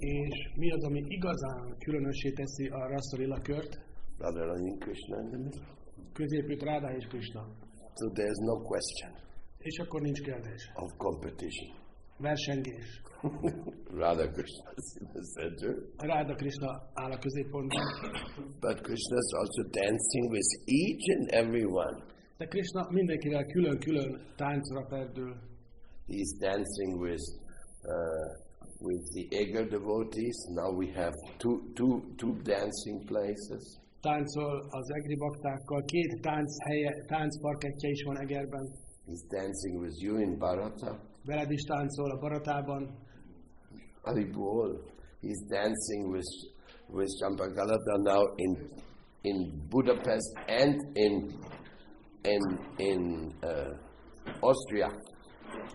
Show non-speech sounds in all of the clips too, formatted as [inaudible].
És mi az, ami igazán különössé teszi a Rasszalila kört? Radharani Krishna. Középült Ráda és Krishna. So there's no question És akkor nincs kérdés. of competition. Versengés. [laughs] Radha Krishna is in the center, A Ráda Krishna áll a középpontban. but Krishna is also dancing with each and every one. De Krishna mindenkivel külön-külön táncra perdül. He's dancing with uh, with the Eger devotees. Now we have two, two, two dancing places. Táncol az egri baktákkal. Két tánc helye, táncparkettje is van Egerben. He's dancing with you in Bharata. Veled is táncol a Baratában. Haribol. He's dancing with with Champagalata now in in Budapest and in in in uh, Austria.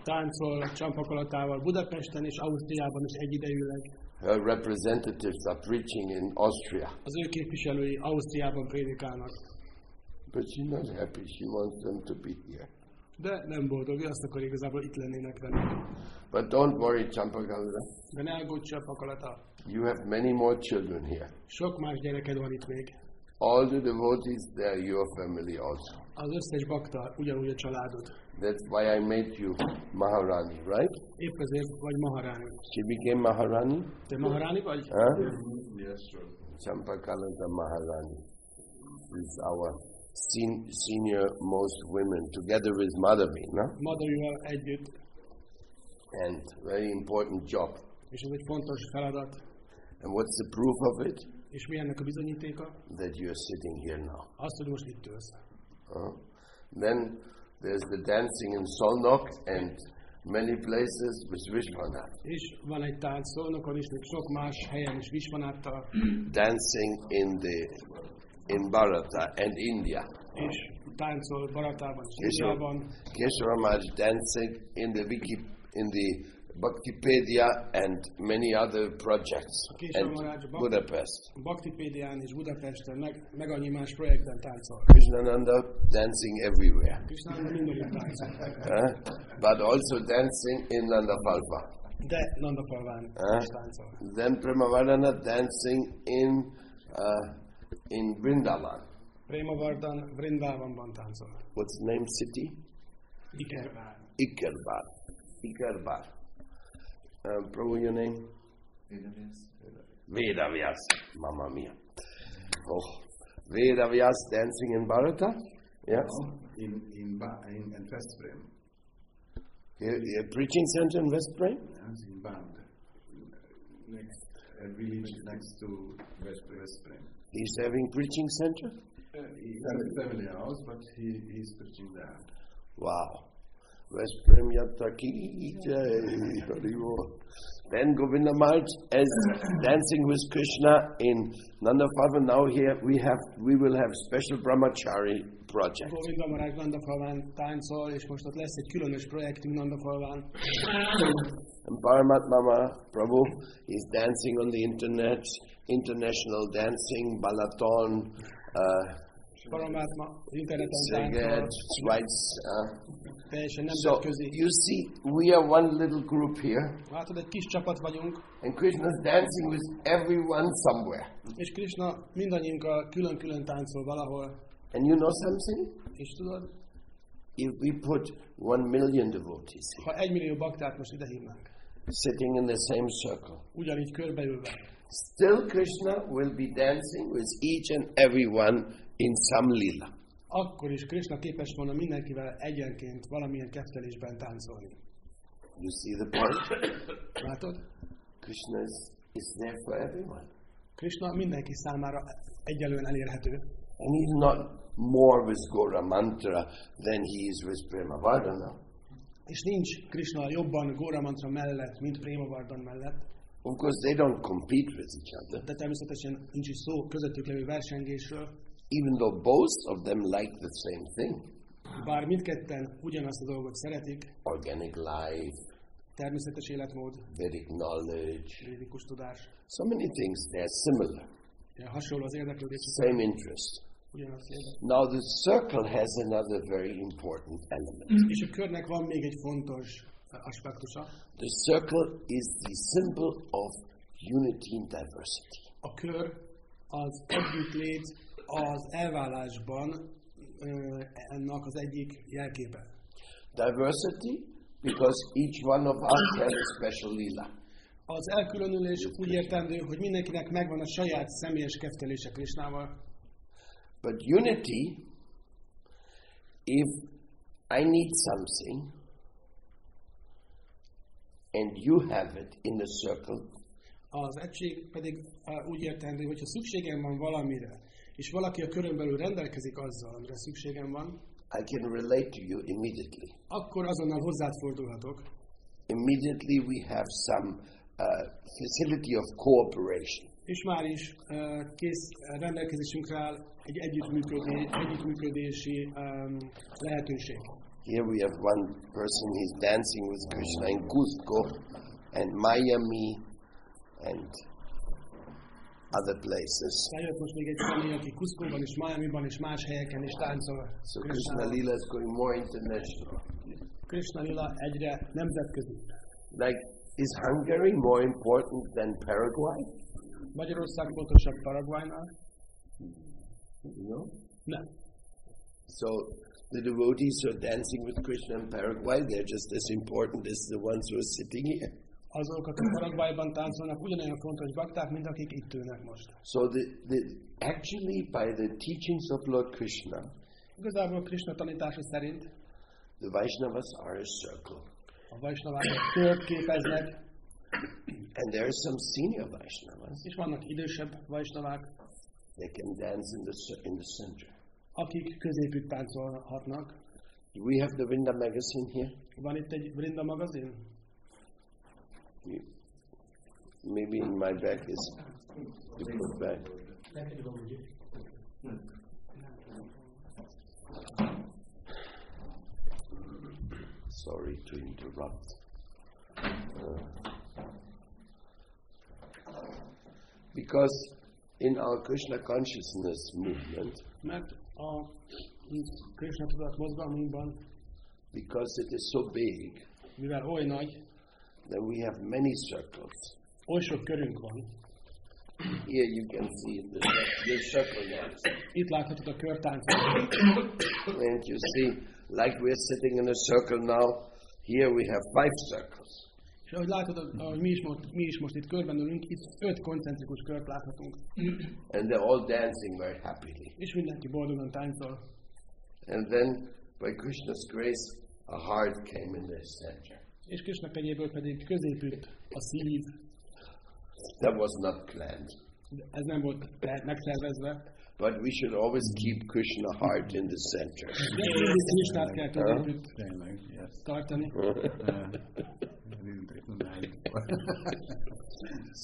Táncol Csampakalatával Budapesten és Ausztriában is egyidejűleg. Her representatives are preaching in Austria, Az ő képviselői Ausztriában prédikálnak. but she's not happy. She wants them to be here. De nem boldog, ő azt akar igazából itt lennének velünk. But don't worry, Champagalata. De ne aggódj Csampakalata. You have many more children here. Sok más gyereked van itt még. All the devotees, they're your family also. Az összes bakta ugyanúgy a családod. That's why I made you Maharani, right? Épp ezért vagy Maharáni. She became Maharani. Te Maharáni vagy? Huh? Yes, sure. Champakalanta Maharani is our sen- senior most women, together with Madhavi, no? Madarival együtt. And very important job. És ez egy fontos feladat. And what's the proof of it? És mi ennek a bizonyítéka? That you're sitting here now. Az, hogy most itt ülsz. Uh, then there's the dancing in Solnok and many places with Vishwanath. És van egy tánc Szolnokon is, még sok más helyen is Visvanáttal, Dancing in the in Bharata and India. és táncol Baratában és Indiában, Keshwara Maharaj dancing in the wiki in the Bhaktipedia and many other projects and Maharaj Bhak- Budapest. Baktipédián és Budapesten, meg, meg annyi más projekten táncol. Krishnananda dancing everywhere, Krishnánda mindenütt táncol. but also dancing in Nandapalpa. De Nandapalván Ah. is táncol. Then Premavardhana dancing in uh, in Vrindavan. Prémavardan Vrindávamban táncol. What's the name city? Ikervár. Ikerbar. Ikerbar. Um, Prabhu, your name? Vedavyas. Mamma mia. Oh, Vedavyas dancing in Bharata? Yes. In, in, Ba- in, in Veszprém. Here, here, preaching center in West Brain? Yes, in Band. Next, a village next to Veszprém. Veszprém. He's having preaching center? Uh, he has a family house, but he, he's preaching there. Wow. West Brain Yataki. Then Govinda Maharaj is dancing with Krishna in Nandapava. Now here we have we will have special brahmachari project. Govinda Maráj Nandafalván táncol, és most ott lesz egy különös projektünk Nandafalván. And Paramatma Mama Prabhu is dancing on the internet, international dancing, Balaton, uh, Paramátma Szeged, táncol, Uh. So you see, we are one little group here, Látod, egy kis csapat vagyunk, and Krishna is dancing with everyone somewhere. és Krishna mindannyiunkkal külön-külön táncol valahol. And you know something? És tudod, If we put one million devotees here, ha egy millió baktát most sitting in the same circle, ugyanígy körbeülve, still Krishna will be dancing with each and everyone in some lila. akkor is Krishna képes volna mindenkivel egyenként valamilyen kettelésben táncolni. You see the point? Látod? Krishna is, is there for everyone. Krishna mindenki számára egyelően elérhető. And he's not more with Gora Mantra than he is with Prema Vardhana. És nincs Krishna jobban Góra mantra mellett, mint Préma Vardhan mellett, Of course, they don't compete with each other, de természetesen nincs is szó közöttük levő versengésről, even though both of them like the same thing. Bár mindketten ugyanazt a dolgot szeretik, organic life, természetes életmód, Vedic knowledge, védikus tudás, so many things, they're similar, ilyen hasonló az érdeklődés, same interest. Now, the circle has another very important element. És a körnek van még egy fontos aspektusa. The circle is the symbol of unity in diversity. A kör az együttlét az elválásban ö, ennek az egyik jelképe. Diversity because each one of us has a special lila. Az elkülönülés úgy értendő, hogy mindenkinek megvan a saját személyes kettelése Krisnával, But unity, if I need something and you have it in the circle, az egység pedig á, úgy értendő, hogy ha szükségem van valamire, és valaki a körön belül rendelkezik azzal, amire szükségem van, I can relate to you immediately. akkor azonnal hozzád fordulhatok, Immediately we have some uh, facility of cooperation. és már is ö, kész rendelkezésünkre áll egy együttműködé, együttműködési um, lehetőség. Here we have one person, he's dancing with Krishna in Cusco and Miami and other places. Eljött most még egy személy, aki Kuszkóban és Miami-ban és más helyeken is. So Krishna Lila is going more international. Krishna Lila egyre nemzetközi. Like, is Hungary more important than Paraguay? Magyarország fontosabb Paraguaynál? No. Nem. So the devotees who are dancing with Krishna in Paraguay, they're just as important as the ones who are sitting here. Azok, akik Paraguayban táncolnak, ugyanolyan fontos bakták, mint akik itt ülnek most. So the, the actually by the teachings of Lord Krishna, Igazából Krishna tanítása szerint the Vaishnavas are a circle. a Vajsnavák egy kört képeznek, And there are some senior Vaishnavas. és vannak idősebb Vajsnavák, They can dance in the in the center. akik középütt táncolhatnak. We have the Vinda magazine here. Van itt egy Brinda magazin? Maybe in my bag is you put back. Sorry to interrupt. Uh, because in our Krishna consciousness movement, Mert a Krishna because it is so big, mivel oly nagy, then we have many circles. oly sok körünk van. Here you can see the, the circle dance. Itt láthatod a körtáncot. And you see, like we're sitting in a circle now, here we have five circles. És ahogy látod, ahogy mi is, most, mi is most itt körben ülünk, itt öt koncentrikus kört láthatunk. And they're all dancing very happily. És mindenki boldogan táncol. And then, by Krishna's grace, a heart came in the center. És Krishna kegyéből pedig középült a szív. That was not planned. Ez nem volt megszervezve. But we should always keep Krishna heart in the center. De mindig Krishnát kell középült yes. tartani. [laughs]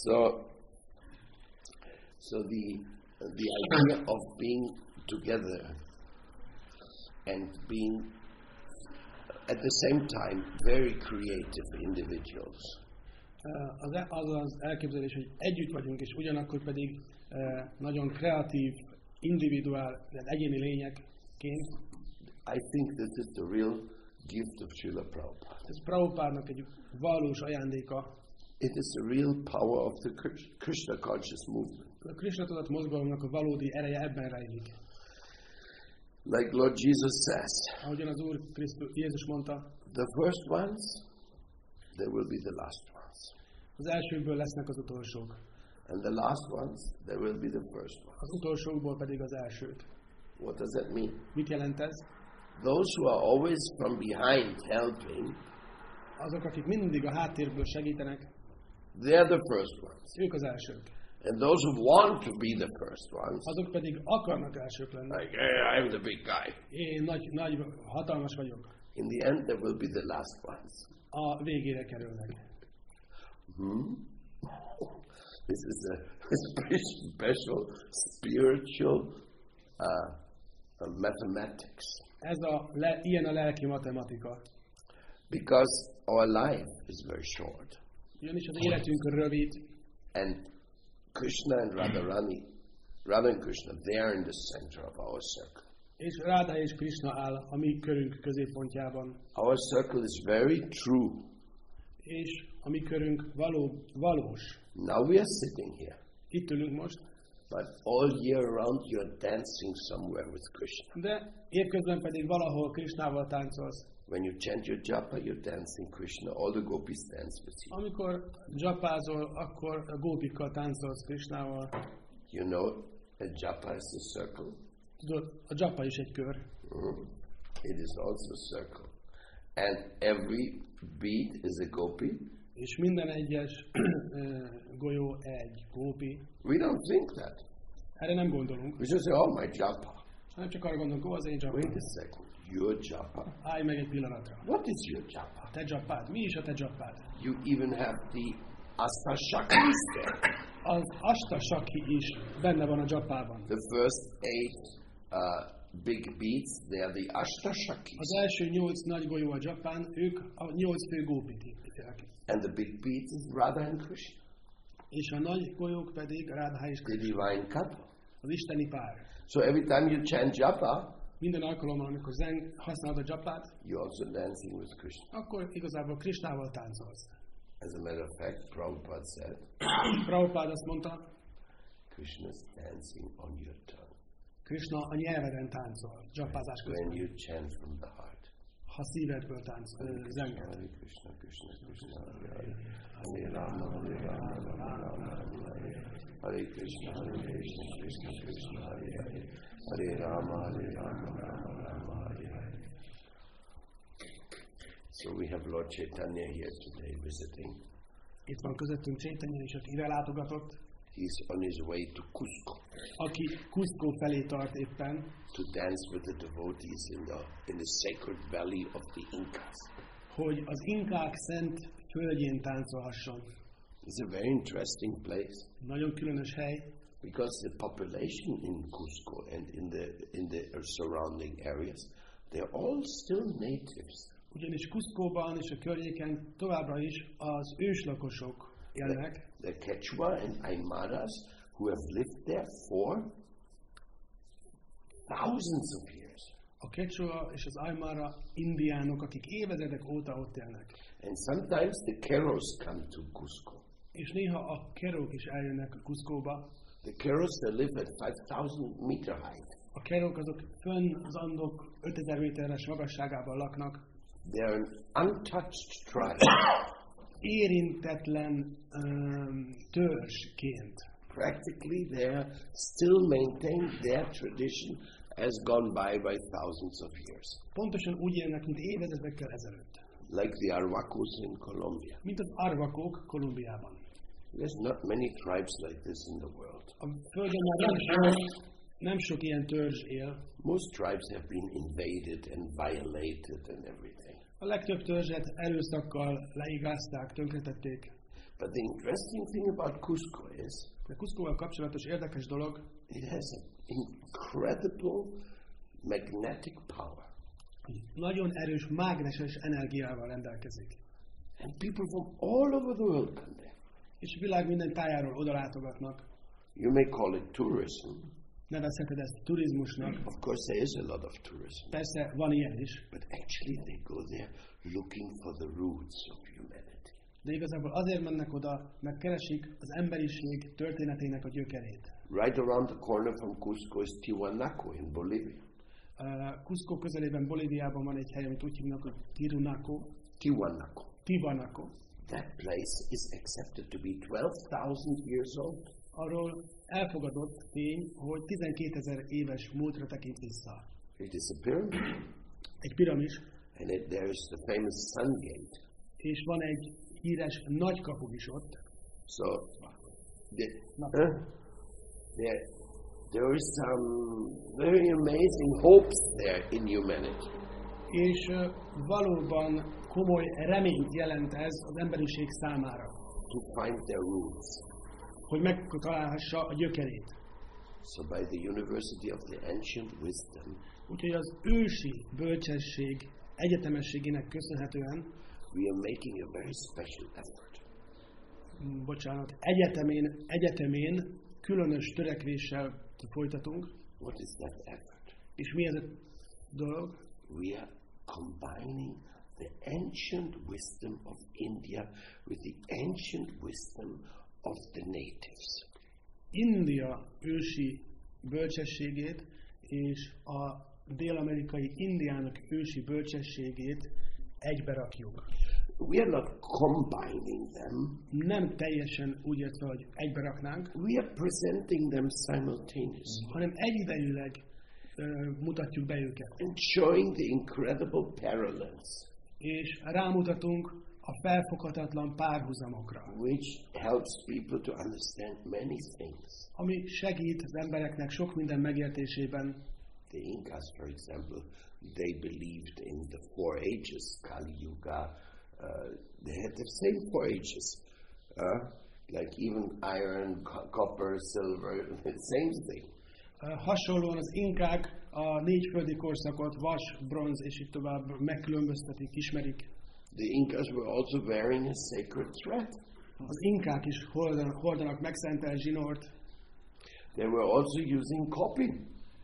So, so the the idea of being together and being at the same time very creative individuals Eh, Az, az az elképzelés, hogy együtt vagyunk, és ugyanakkor pedig eh, nagyon kreatív, individuál, egyéni lényekként. I think this is the real gift of Srila Prabhupada. Ez Prabhupádnak egy valós ajándéka. It is the real power of the Krish- Krishna conscious movement. A Krishna tudat mozgalomnak a valódi ereje ebben rejlik. Like Lord Jesus says, Ahogyan az Úr Krisztus, Jézus mondta, the first ones, they will be the last ones. az elsőkből lesznek az utolsók, And the last ones, they will be the first ones. az utolsókból pedig az elsőt. What does that mean? Mit jelent ez? Those who are always from behind helping, Azok, akik mindig a háttérből segítenek, they're the first ones. ők az elsők. And those who want to be the first ones, Azok pedig akarnak elsők lenni. like, hey, I'm the big guy. Én nagy, nagy, hatalmas vagyok. In the end, they will be the last ones. A végére kerülnek. Hmm? This is a [laughs] special spiritual uh, uh, mathematics Ez a le, ilyen a lelki matematika. because our life is very short. Ugyanis az életünk rövid, And Krishna and Radharani, Radha and Krishna, they are in the center of our circle. és Ráda és Krishna áll a mi körünk középpontjában. Our circle is very true. És a mi körünk való, valós. Now we are sitting here, Itt ülünk most, but all year round you're dancing somewhere with Krishna. de évközben pedig valahol Krisnával táncolsz. When you chant your japa, you're dancing Krishna. All the gopis dance with you. Amikor japázol, akkor a gópikkal táncolsz Krisnával. You know, a japa is a circle. Tudod, a japa is egy kör. Mhm. It is also a circle. And every beat is a gopi. És minden egyes golyó egy gópi. We don't think that. Erre nem gondolunk, We just say, oh, my japa. hanem csak arra gondolunk, ó, az én Wait japám. a second. Your japa? Állj meg egy pillanatra. What is your japa? Te japád. Mi is a te japád? You even have the astashaktis there. Az Asta Saki is benne van a japában. The first eight uh, big beats, they are the astashakis. Az első nyolc nagy golyó a japán, ők a nyolc fő gópit képviselik. And the big beats is Radha and Krishna, És a nagy golyók pedig Radha és the Krishna, divine couple. az isteni pár. So every time you chant japa, Minden alkalommal, amikor zen használod a japát, you're also dancing with Krishna. akkor igazából Krishnával táncolsz. As a matter of fact, Prabhupada said, [coughs] Prabhupád azt mondta, Krishna's dancing on your tongue Krishna a nyelveden táncol, japázás when közben. you chant from the heart. Ha szívedből zenged. Hare Krishna, Krishna, Krishna, Hare Rama, Hare Rama, Rama Rama, Hare Hare, Krishna, Hare Krishna, Krishna, Krishna, Hare Hare, Hare Rama, Hare Rama, Rama Rama, Hare Hare. So we have Lord Chaitanya here today visiting. Itt van közöttünk Csétanya is, aki ide látogatott, He's on his way to Cusco aki Cusco felé tart éppen, to dance with the devotees in the in the sacred valley of the Incas. hogy az inkák szent földjén táncolhasson. It's a very interesting place. Nagyon különös hely, because the population in Cusco and in the in the surrounding areas they're all still natives ugyanis Cuscoban és a környéken továbbra is az őslakosok élnek, the Quechua and Aymaras who have lived there for thousands of years. A Quechua és az Aymara indiánok, akik évezredek óta ott élnek. and sometimes the Keros come to Cusco. És néha a kerok is eljönnek Cuscoba. the Keros they live at 5000 meter height. A kerok azok fönn az Andok 5000 méteres magasságában laknak, they're an untouched tribe [coughs] érintetlen um, törzsként. practically they're still maintain their tradition has gone by by thousands of years Pontosan úgy élnek, mint évezredekkel ezelőtt. like the Arhuacos in Colombia. Mint az arvakok Kolumbiában. There's not many tribes like this in the world. A Földön már nem sok, nem sok ilyen törzs él. Most tribes have been invaded and violated and everything. A legtöbb törzset erőszakkal leigázták, tönkretették. But the interesting thing about Cusco is De Cuscoval kapcsolatos érdekes dolog, it has an incredible magnetic power. nagyon erős mágneses energiával rendelkezik. And people from all over the world come there. És a világ minden tájáról oda látogatnak. You may call it tourism. Nevezheted ezt turizmusnak. Of course, there is a lot of tourism. Persze van ilyen is, But actually, they go there looking for the roots of humanity. de igazából azért mennek oda, mert keresik az emberiség történetének a gyökerét. Right around the corner from Cusco is Tiwanaku in Bolivia. Uh, Cusco közelében Bolíviában van egy hely, amit úgy hívnak, hogy Tirunaco, Tiwanaku. Tiwanaco. That place is accepted to be 12,000 years old. Arról elfogadott tény, hogy 12 ezer éves múltra tekint vissza. It is a pyramid, Egy piramis, and it, there is the famous Sun Gate. és van egy híres nagy kapu is ott. So, the, huh? there, there is some very amazing hopes there in humanity. És valóban komoly reményt jelent ez az emberiség számára, to find their roots. Hogy megtalálhassa a gyökerét. So, by the University of the Ancient Wisdom, Úgyhogy az ősi bölcsesség egyetemességének köszönhetően, we are making a very special effort bocsánat, egyetemén, egyetemén különös törekvéssel folytatunk. What is that effort? És mi ez a dolog? We are combining the ancient wisdom of India with the ancient wisdom of the natives. India ősi bölcsességét és a dél-amerikai indiának ősi bölcsességét egybe rakjuk. We are not combining them, Nem teljesen úgy értve, hogy egybe raknánk, we are presenting them simultaneously hanem egyidejűleg mutatjuk be őket. and showing the incredible parallels És rámutatunk a felfoghatatlan párhuzamokra, which helps people to understand many things. ami segít az embereknek sok minden megértésében. The Incas, for example, they believed in the four ages, Kali Yuga. Uh, they had the same four ages, uh, like even iron, co- copper, silver, the [laughs] same thing. Ö, Hasonlóan az inkák a négy földi korszakot, vas, bronz és így tovább megkülönböztetik, ismerik. The Incas were also wearing a sacred thread. Az inkák is hordanak, hordanak megszentelt zsinort, They were also using copy.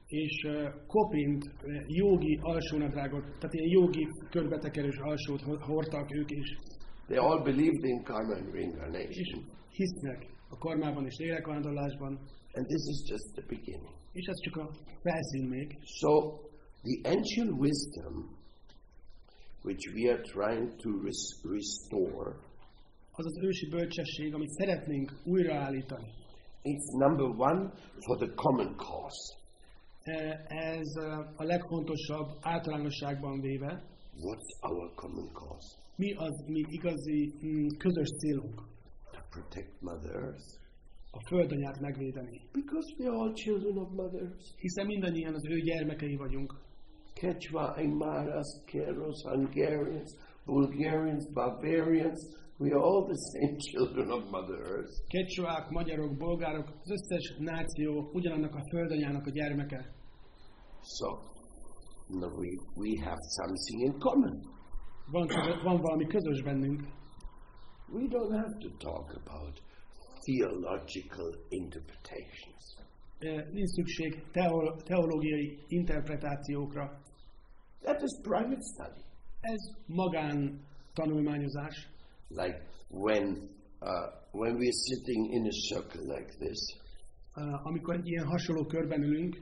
és ö, kopint, jogi alsónadrágot, tehát ilyen jogi körbetekerős alsót ho- hordtak ők is, They all believed in karma and reincarnation. hisznek a karmában és lélekvándorlásban, And this is just the beginning. és ez csak a felszín még. So, the ancient wisdom which we are trying to res- restore Az az ősi bölcsesség, amit szeretnénk újraállítani. It's number one for the common cause. E- Ez ö, a legfontosabb általánosságban véve, What's our common cause? mi az mi igazi mm, közös célunk. To protect Mother Earth. A földanyát megvédeni. Because we are all children of Mother Earth. Hiszen mindannyian az ő gyermekei vagyunk. Quechua, Aymaras, Keros, Hungarians, Bulgarians, Bavarians, we are all the same [laughs] children of Mother Earth. Kecsuák, magyarok, bolgárok, az összes náció ugyanannak a földanyának a gyermeke. So, no, we, we have something in common. Van, van valami közös bennünk. We don't have to talk about theological interpretations. E, Nincs szükség teol- teológiai interpretációkra. That is private study. Ez magán tanulmányozás. like when uh, when we're sitting in a circle like this, E, Amikor egy ilyen hasonló körben ülünk,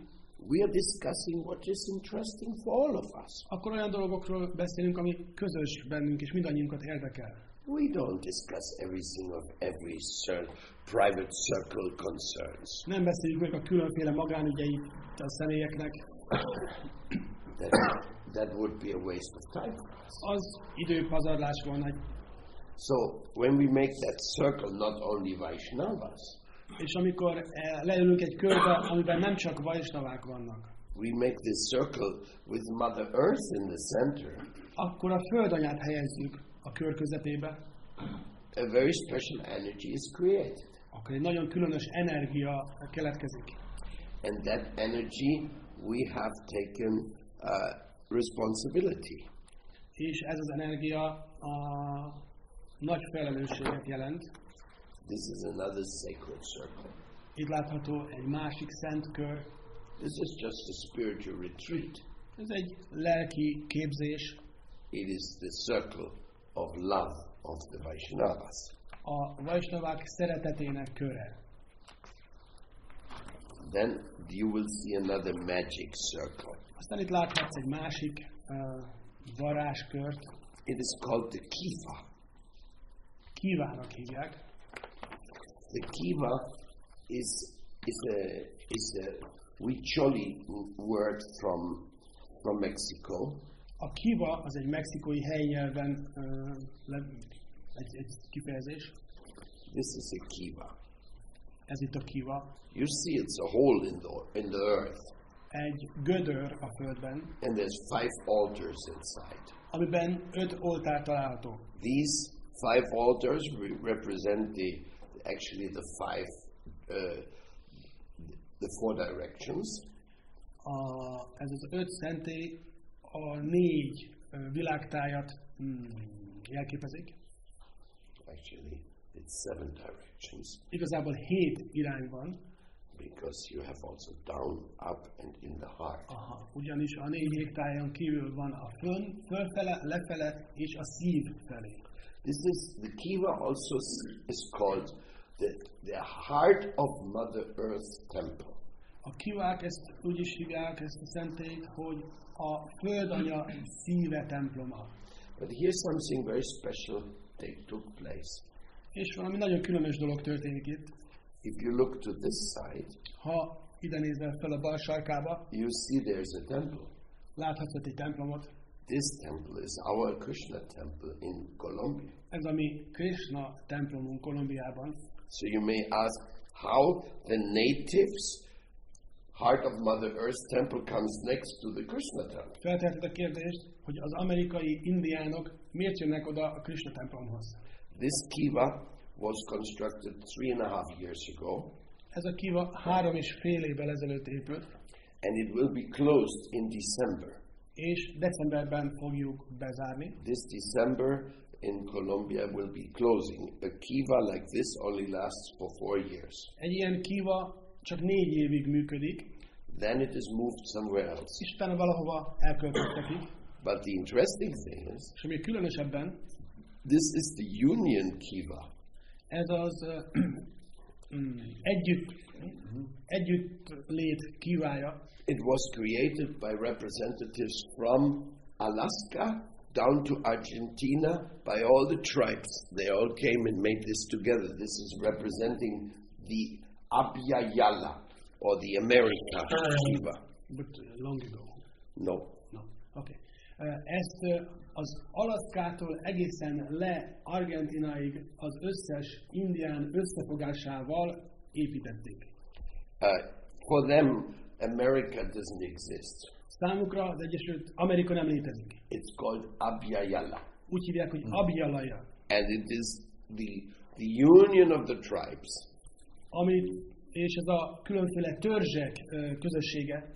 we are discussing what is interesting for all of us. akkor olyan dolgokról beszélünk, ami közös bennünk, és mindannyiunkat érdekel. We don't discuss everything of every cir- private circle concerns. Nem beszéljük meg a különféle magánügyeit a személyeknek, That, that would be a waste of time. az időpazarlás volna. So when we make that circle, not only Vaishnavas, És amikor eh, leülünk egy körbe, amiben nem csak vajsnavák vannak, we make this circle with Mother Earth in the center. akkor a földanyát helyezzük a kör közepébe, A very special energy is created, akkor egy nagyon különös energia keletkezik. and that energy we have taken uh, responsibility. És ez az energia a nagy felelősséget jelent. This is another sacred circle. Itt látható egy másik szent kör. This is just a spiritual retreat. Ez egy lelki képzés. It is the circle of love of the Vaishnavas. A vajsnavák szeretetének köre. Then you will see another magic circle. Aztán itt láthatsz egy másik uh, varázskört. It is called the Kiva. Kívának hívják. The Kiva is is a is a Huicholi word from from Mexico. A kiva az egy mexikói helynyelven uh, le, egy, egy kifejezés. This is a Kiva. Ez itt a kiva. You see, it's a hole in the in the earth, Egy gödör a földben, and there's five altars inside. amiben öt oltár található. These five altars re- represent the actually the five uh, the four directions. A, ez az öt szentély a négy világtájat mm, jelképezik. Actually, it's seven directions. Igazából hét irány van. Because you have also down, up, and in the heart. Aha, ugyanis a négy égtájon kívül van a fönn, fölfele, lefele és a szív felé. This is the kiva also is called the, the heart of Mother Earth's temple. A kivák ezt úgy is hívják, ezt a szentét, hogy a földanya szíve temploma. But here something very special take, took place. És valami nagyon különös dolog történik itt. If you look to this side, Ha ide nézel fel a bal sarkába, you see there's a temple. láthatsz egy templomot. This temple is our Krishna temple in Colombia. Ez a mi Krishna templomunk Kolumbiában. So you may ask how the natives' heart of Mother Earth's temple comes next to the Krishna temple. Felteheted a kérdést, hogy az amerikai indiánok miért jönnek oda a Krishna templomhoz. This kiva was constructed three and a half years ago, Ez a kiva három és fél évvel ezelőtt épült, and it will be closed in December. és decemberben fogjuk bezárni. This December in Colombia will be closing. A kiva like this only lasts for four years. Egy ilyen kiva csak négy évig működik, Then it is moved somewhere else. és utána valahova elköltöztetik. But the interesting thing is, És ami különösebben, this is the Union kiva. Az együtt, együtt lét It was created by representatives from Alaska down to Argentina by all the tribes. They all came and made this together. This is representing the Abya or the America Kiva. but long ago. No. No. Okay. Ezt ö, az Alaszkától egészen le Argentináig az összes indián összefogásával építették. Uh, for them, America doesn't exist. Számukra az Egyesült Amerika nem létezik. It's called Abya Úgy hívják, hogy Abjalaja, And it is the, the union of the tribes. ami, és ez a különféle törzsek közössége,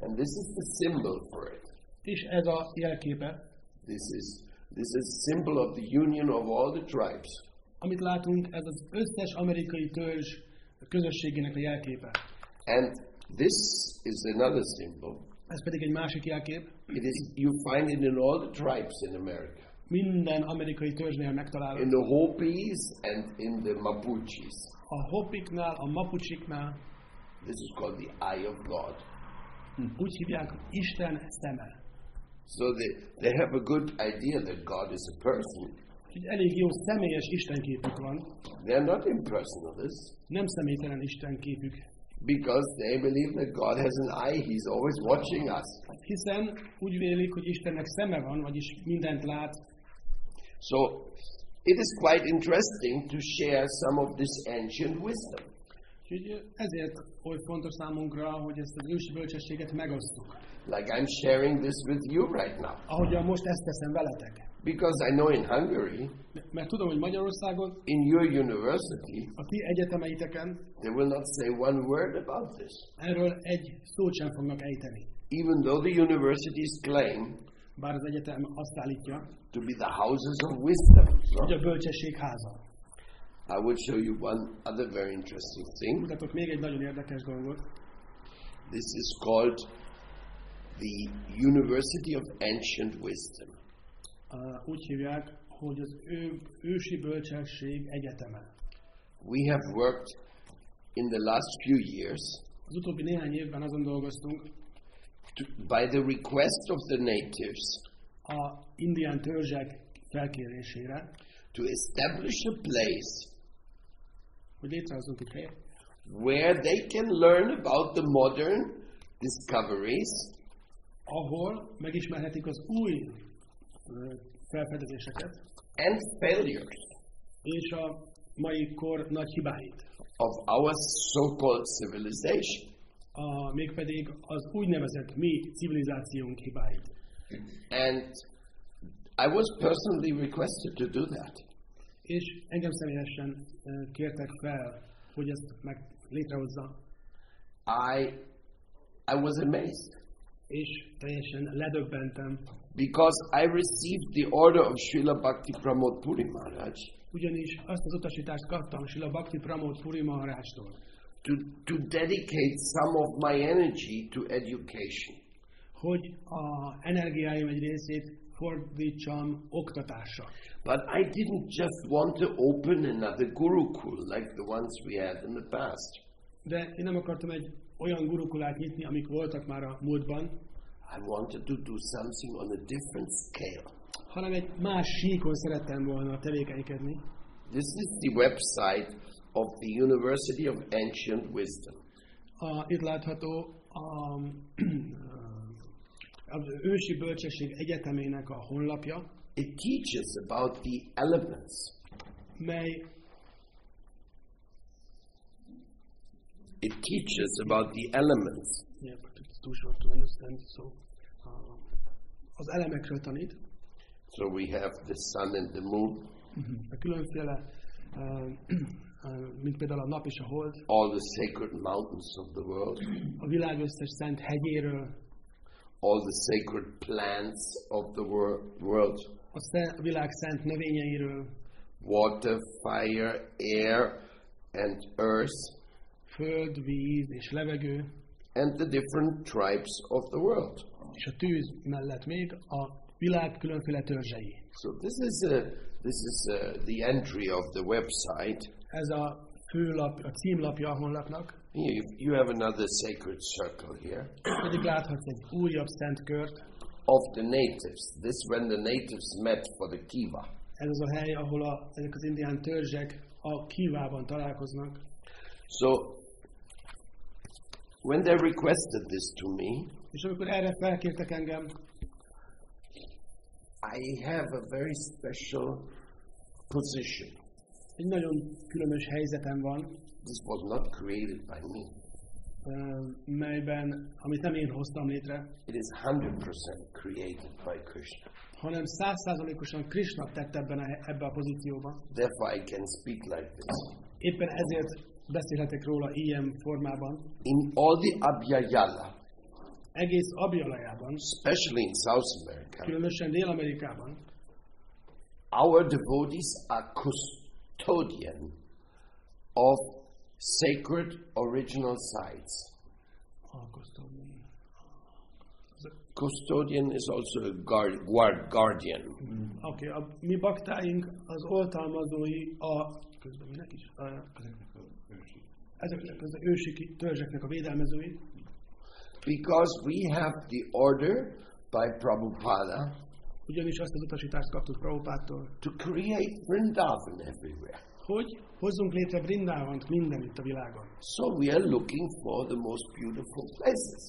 And this is the symbol for it. és ez a jelképe, This is this is symbol of the union of all the tribes. amit látunk, ez az összes amerikai törzs közösségének a jelképe. And this is another symbol. Ez pedig egy másik jelkép. It is you find it in all the tribes in America. Minden amerikai törzsnél megtalálod. In the Hopis and in the Mapuches. A Hopiknál, a Mapucsiknál This is called the eye of God. úgy hívják, Isten szeme. So they, they have a good idea that God is a person. Így elég jó személyes istenképük van, They're not impersonalists nem személytelen istenképük. because they believe that God has an eye. He's always watching us. Hiszen úgy vélik, hogy Istennek szeme van, vagyis mindent lát. So it is quite interesting to share some of this ancient wisdom. Úgyhogy ezért oly fontos számunkra, hogy ezt az ősi bölcsességet megosztjuk. Like I'm sharing this with you right now. Ahogyan most ezt teszem veletek. Because I know in Hungary, Mert tudom, hogy Magyarországon, in your university, a ti egyetemeiteken they will not say one word about this. erről egy szót sem fognak ejteni. Even though the universities claim Bár az egyetem azt állítja, to be the houses of wisdom. hogy a bölcsesség háza. I will show you one other very interesting thing. Mutatok még egy nagyon érdekes dolgot. This is called the University of Ancient Wisdom. Uh, úgy hívják, hogy az ő, ősi bölcsesség egyeteme. We have worked in the last few years Az utóbbi néhány évben azon dolgoztunk, to, by the request of the natives a indián törzsek felkérésére, to establish a place hogy létrehozunk egy helyet, where they can learn about the modern discoveries ahol megismerhetik az új felfedezéseket and failures és a mai kor nagy hibáit. of our so-called civilization. A, mégpedig az úgynevezett mi civilizációnk hibáit. And I was personally requested to do that. És engem személyesen kértek fel, hogy ezt meg létrehozza. I, I was amazed És teljesen ledöbbentem, because I received the order of Srila Bhakti Pramod Puri Maharaj ugyanis azt az utasítást kaptam Sila Bhakti Pramod Puri Maharajtól, to, to dedicate some of my energy to education. hogy a energiáim egy részét fordítsam oktatásra. But I didn't just want to open another Gurukul like the ones we had in the past. De én nem akartam egy olyan gurukulát nyitni, amik voltak már a múltban, I wanted to do something on a different scale. hanem egy más síkon szerettem volna tevékenykedni. This is the website of the University of Ancient Wisdom. A, itt látható a, [clears throat] az ősi bölcsesség egyetemének a honlapja, It teaches about the elements. mely It teaches about the elements. Yeah, but it's too short to understand, so uh, az elemekről tanít, So we have the sun and the moon, a különféle, uh, mint például a nap és a hold, all the sacred mountains of the world, a világ összes szent hegyéről, all the sacred plants of the wor- world, a, szent, a világ szent növényeiről, water, fire, air, and earth, föld, víz és levegő, and the different tribes of the world. és a tűz mellett még a világ különféle törzsei. So this is a, this is a, the entry of the website. Ez a főlap, a címlapja a honlapnak. You- you have another sacred circle here Pedig láthatsz egy újabb szent kört. of the natives. This when the natives met for the kiva. Ez az a hely, ahol a, ezek az indián törzsek a kívában találkoznak. So when they requested this to me, És amikor erre felkértek engem, I have a very special position. egy nagyon különös helyzetem van, This was not created by me. ö, melyben, amit nem én hoztam létre, It is 100% created by Krishna. hanem százszázalékosan Krishna tett ebben a, ebbe a pozícióba. Therefore, I can speak like this. Éppen ezért beszélhetek róla ilyen formában. In all the Abhyayala, Egész Abjalajában, especially in South America, különösen Dél-Amerikában, our devotees are custodian of sacred original sites. Custodian is also a guard, guard, guardian. Oké, okay, a mi baktáink az oltalmazói a... Közben minek is? A, ezeknek az ősi törzseknek a védelmezői, Because we have the order by Prabhupada ugyanis azt az utasítást kaptuk Prabhupától, to create Vrindavan everywhere. hogy hozzunk létre Brindávant mindenütt a világon. So we are looking for the most beautiful places.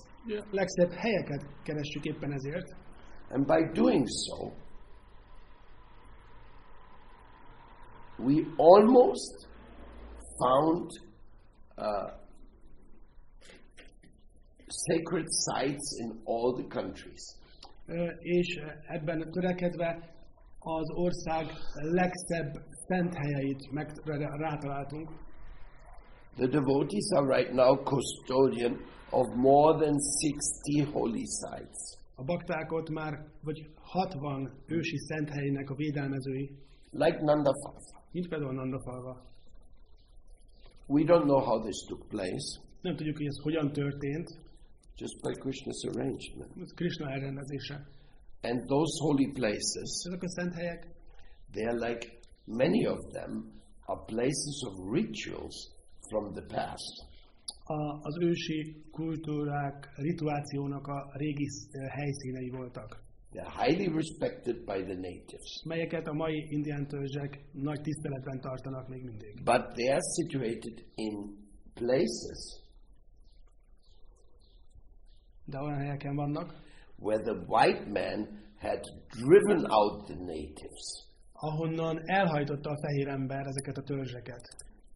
Legszebb helyeket keressük éppen ezért, And by doing so, we almost found uh, sacred sites in all the countries. És ebben törekedve az ország legszebb szent helyeit meg rá- rátaláltunk. The devotees are right now custodian of more than 60 holy sites. A baktákot már vagy 60 ősi szent helynek a védelmezői, Like Nandafalva. mint például Nandafalva. We don't know how this took place, Nem tudjuk, hogy ez hogyan történt, just by Krishna's arrangement. Krishna elrendezése. And those holy places, Ezek a szent helyek, they're like many of them are places of rituals from the past. a, az ősi kultúrák, rituációnak a régi helyszínei voltak, They're highly respected by the natives, melyeket a mai indián törzsek nagy tiszteletben tartanak még mindig. but they are situated in places De olyan helyeken vannak, where the white man had driven out the natives. Ahonnan elhajtotta a fehér ember ezeket a törzseket.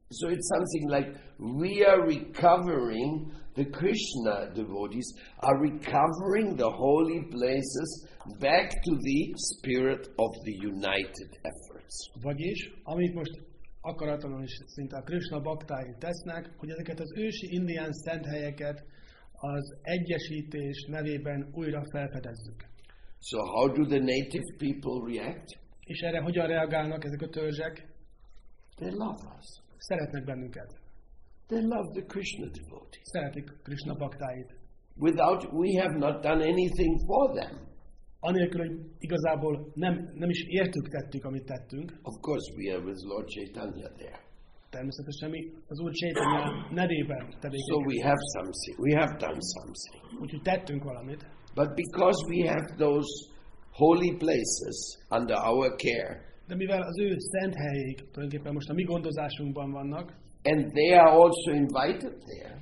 So it's something like we are recovering, the Krishna devotees are recovering the holy places back to the spirit of the united efforts. Vagyis, amit most akaratlanul is szinte a Krishna baktái tesznek, hogy ezeket az ősi indián szent helyeket az egyesítés nevében újra felfedezzük. So how do the native people react? És erre hogyan reagálnak ezek a törzsek? They love us. Szeretnek bennünket. They love the Krishna devotees. Szeretik Krishna baktáit. Without, we have not done anything for them. Anélkül, hogy igazából nem, nem is értük tettük, amit tettünk. Of course, we are with Lord Chaitanya there. Természetesen mi az Úr Chaitanya nevében So tevékenykedünk. we have something. We have done something. Úgyhogy tettünk valamit. But because we have those holy places under our care, De mivel az ő szent helyék tulajdonképpen most a mi gondozásunkban vannak, and they are also invited there,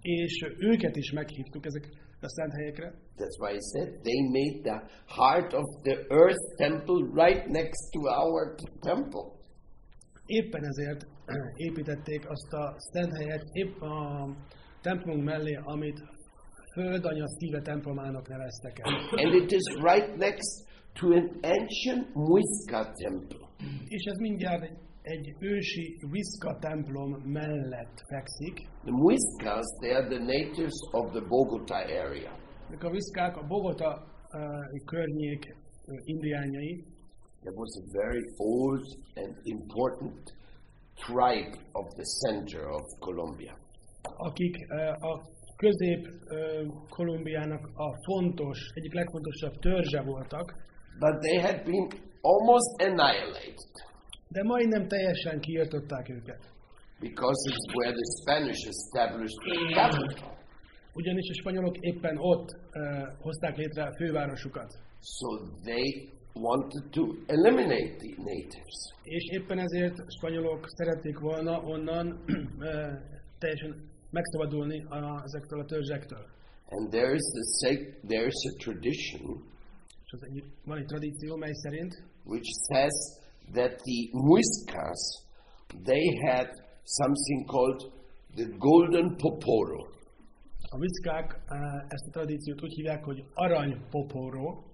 és őket is meghívtuk ezek a szent helyekre, that's why I said they made the heart of the earth temple right next to our temple. éppen ezért [clears throat] építették azt a szent helyet épp a templomunk mellé, amit Földanya szíve templomának neveztek el. And it is right next to an ancient Muisca temple. És ez mindjárt egy, egy ősi Viszka templom mellett fekszik. The Muiscas, they are the natives of the Bogota area. A Viszkák a Bogota uh, környék uh, indiánjai, There was a very old and important tribe of the center of Colombia. akik uh, a közép-Kolumbiának a fontos, egyik legfontosabb törzse voltak, But they had been almost annihilated de majdnem teljesen kiirtották őket. because it's where the Spanish established the capital. Ugyanis a spanyolok éppen ott uh, hozták létre a fővárosukat. So they wanted to eliminate the natives. És éppen ezért spanyolok szerették volna onnan uh, teljesen megszabadulni a, ezektől a törzsektől. And there is a sec- there is a tradition És az egy, van egy tradíció, mely szerint which says that the Muiscas they had something called the golden poporo. a viszkák uh, ezt a tradíciót úgy hívják, hogy aranypopóró,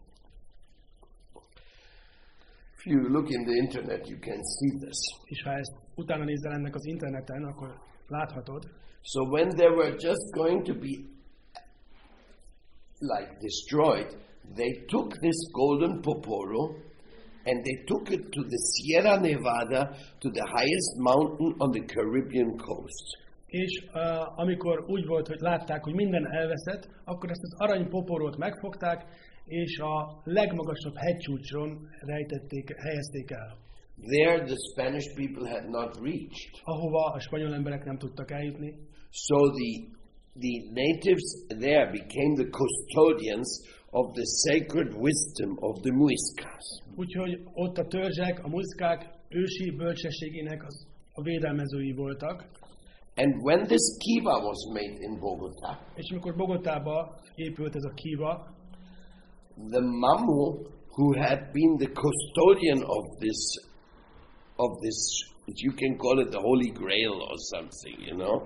If you look in the internet, you can see this. és ha ezt utána nézel ennek az interneten, akkor láthatod, So when they were just going to be like destroyed, they took this golden poporo and they took it to the Sierra Nevada, to the highest mountain on the Caribbean coast. és uh, amikor úgy volt, hogy látták, hogy minden elveszett, akkor ezt az aranypoporót megfogták, és a legmagasabb hegycsúcson rejtették, helyezték el, There, the Spanish people had not reached. ahova a spanyol emberek nem tudtak eljutni. So the, the natives there became the custodians of the sacred wisdom of the Muiscas. Úgyhogy ott a törzsek, a muszkák ősi bölcsességének az, a védelmezői voltak, And when this kiva was made in Bogota, és amikor Bogotába épült ez a kiva, the mamu who had been the custodian of this of this you can call it the holy grail or something you know?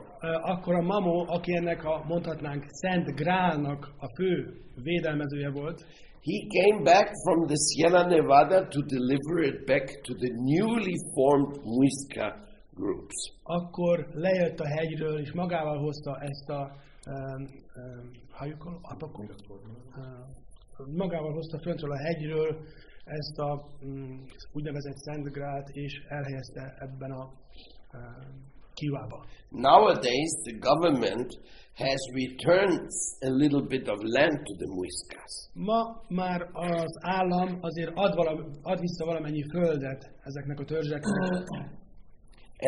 Akkor a Mamo, aki ennek a mondhatnánk Szent Grálnak a fő védelmezője volt, he came back from the sierra nevada to deliver it back to the newly formed muisca groups. Akkor lejött a hegyről, és magával hozta ezt a um, um, how you call, apakó? Uh, magával hozta föntről a hegyről ezt a um, úgynevezett Szent Grát, és elhelyezte ebben a um, kivába. nowadays the government has returned a little bit of land to the muiscas Ma már az állam azért ad, valami, ad vissza valamennyi földet ezeknek a törzseknek,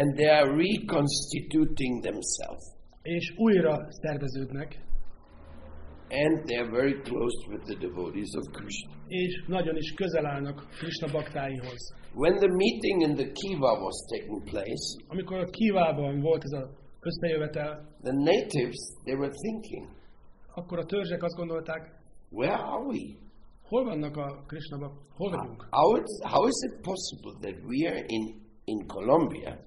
and they are reconstituting themselves. És újra szerveződnek, and they are very close with the devotees of krishna és nagyon is közel állnak Krishna baktáihoz. When the meeting in the Kiva was taking place, Amikor a Kivában volt ez az összejövetel, the natives they were thinking, akkor a törzsek azt gondolták, where are we? hol vannak a Krishna bak, hol vagyunk? How is, how is it possible that we are in, in Colombia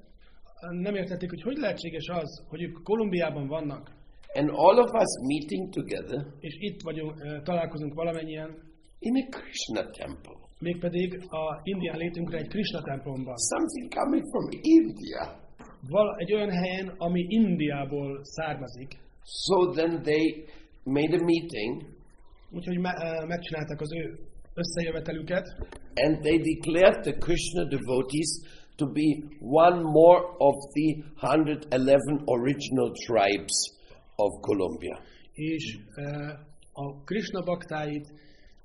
Nem értették, hogy hogy lehetséges az, hogy ők Kolumbiában vannak, and all of us meeting together és itt vagyunk, eh, találkozunk valamennyien, in a Krishna temple? mégpedig a indián létünkre egy Krishna templomban. Something coming from India. Val egy olyan helyen, ami Indiából származik. So then they made a meeting Úgyhogy me, eh, megcsinálták az ő összejövetelüket, and they declared the Krishna devotees to be one more of the 111 original tribes of Colombia. És uh, a Krishna baktáit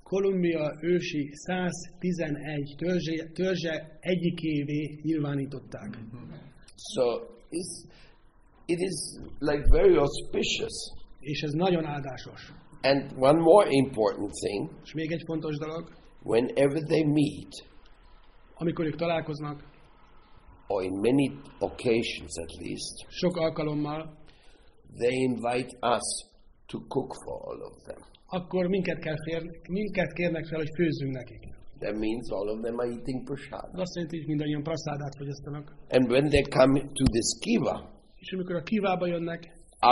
Kolumbia ősi 111 törzse, törzse egyikévé nyilvánították. So it's, it is like very auspicious. És ez nagyon áldásos. And one more important thing És még egy fontos dolog, whenever they meet, amikor ők találkoznak, or in many occasions at least, sok alkalommal, they invite us to cook for all of them. akkor minket, kell fér, minket kérnek fel, hogy főzzünk nekik. That means all of them are eating prasad. Azt jelenti, hogy mindannyian praszádát fogyasztanak. And when they come to this kiva, És amikor a kivába jönnek,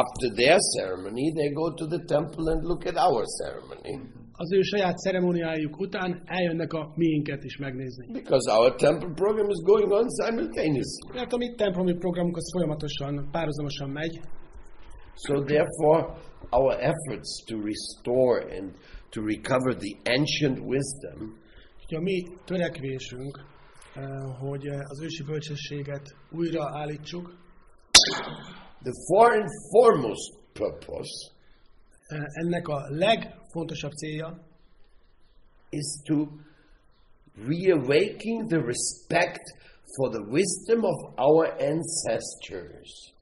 after their ceremony, they go to the temple and look at our ceremony. az ő saját ceremóniájuk után eljönnek a miénket is megnézni. Because our temple program is going on simultaneously. Mert a mi templomi programunk az folyamatosan, párhuzamosan megy, So therefore, our efforts to restore and to recover the ancient wisdom a mi törekvésünk, eh, hogy eh, az ősi bölcsességet újra állítsuk, The for and foremost purpose eh, ennek a legfontosabb célja is to reawaken the respect for the wisdom of our ancestors.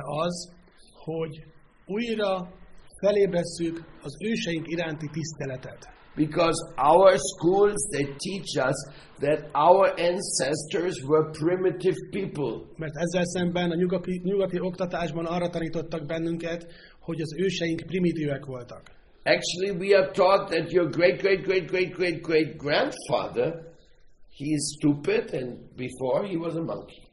az, hogy újra felébresszük az őseink iránti tiszteletet. Because our schools they teach us that our ancestors were primitive people. Mert ezzel szemben a nyugati, nyugati oktatásban arra tanítottak bennünket, hogy az őseink primitívek voltak. Actually, we are taught that your great great great great great great grandfather he is stupid and before he was a monkey.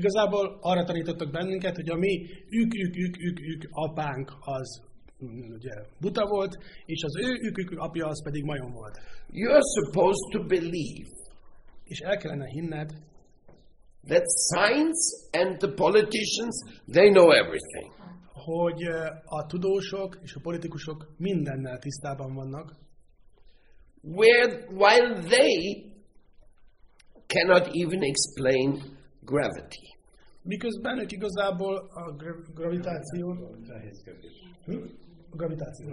Igazából arra tanítottak bennünket, hogy a mi ük, ük, ük, ük, ük apánk az mm, ugye, buta volt, és az ő ük, ük apja az pedig majom volt. You are supposed to believe És el kellene hinned, that science and the politicians they know everything. hogy a tudósok és a politikusok mindennel tisztában vannak, where while they cannot even explain gravity. miközben ők igazából a gra- gravitáció, Hm? a gravitáció,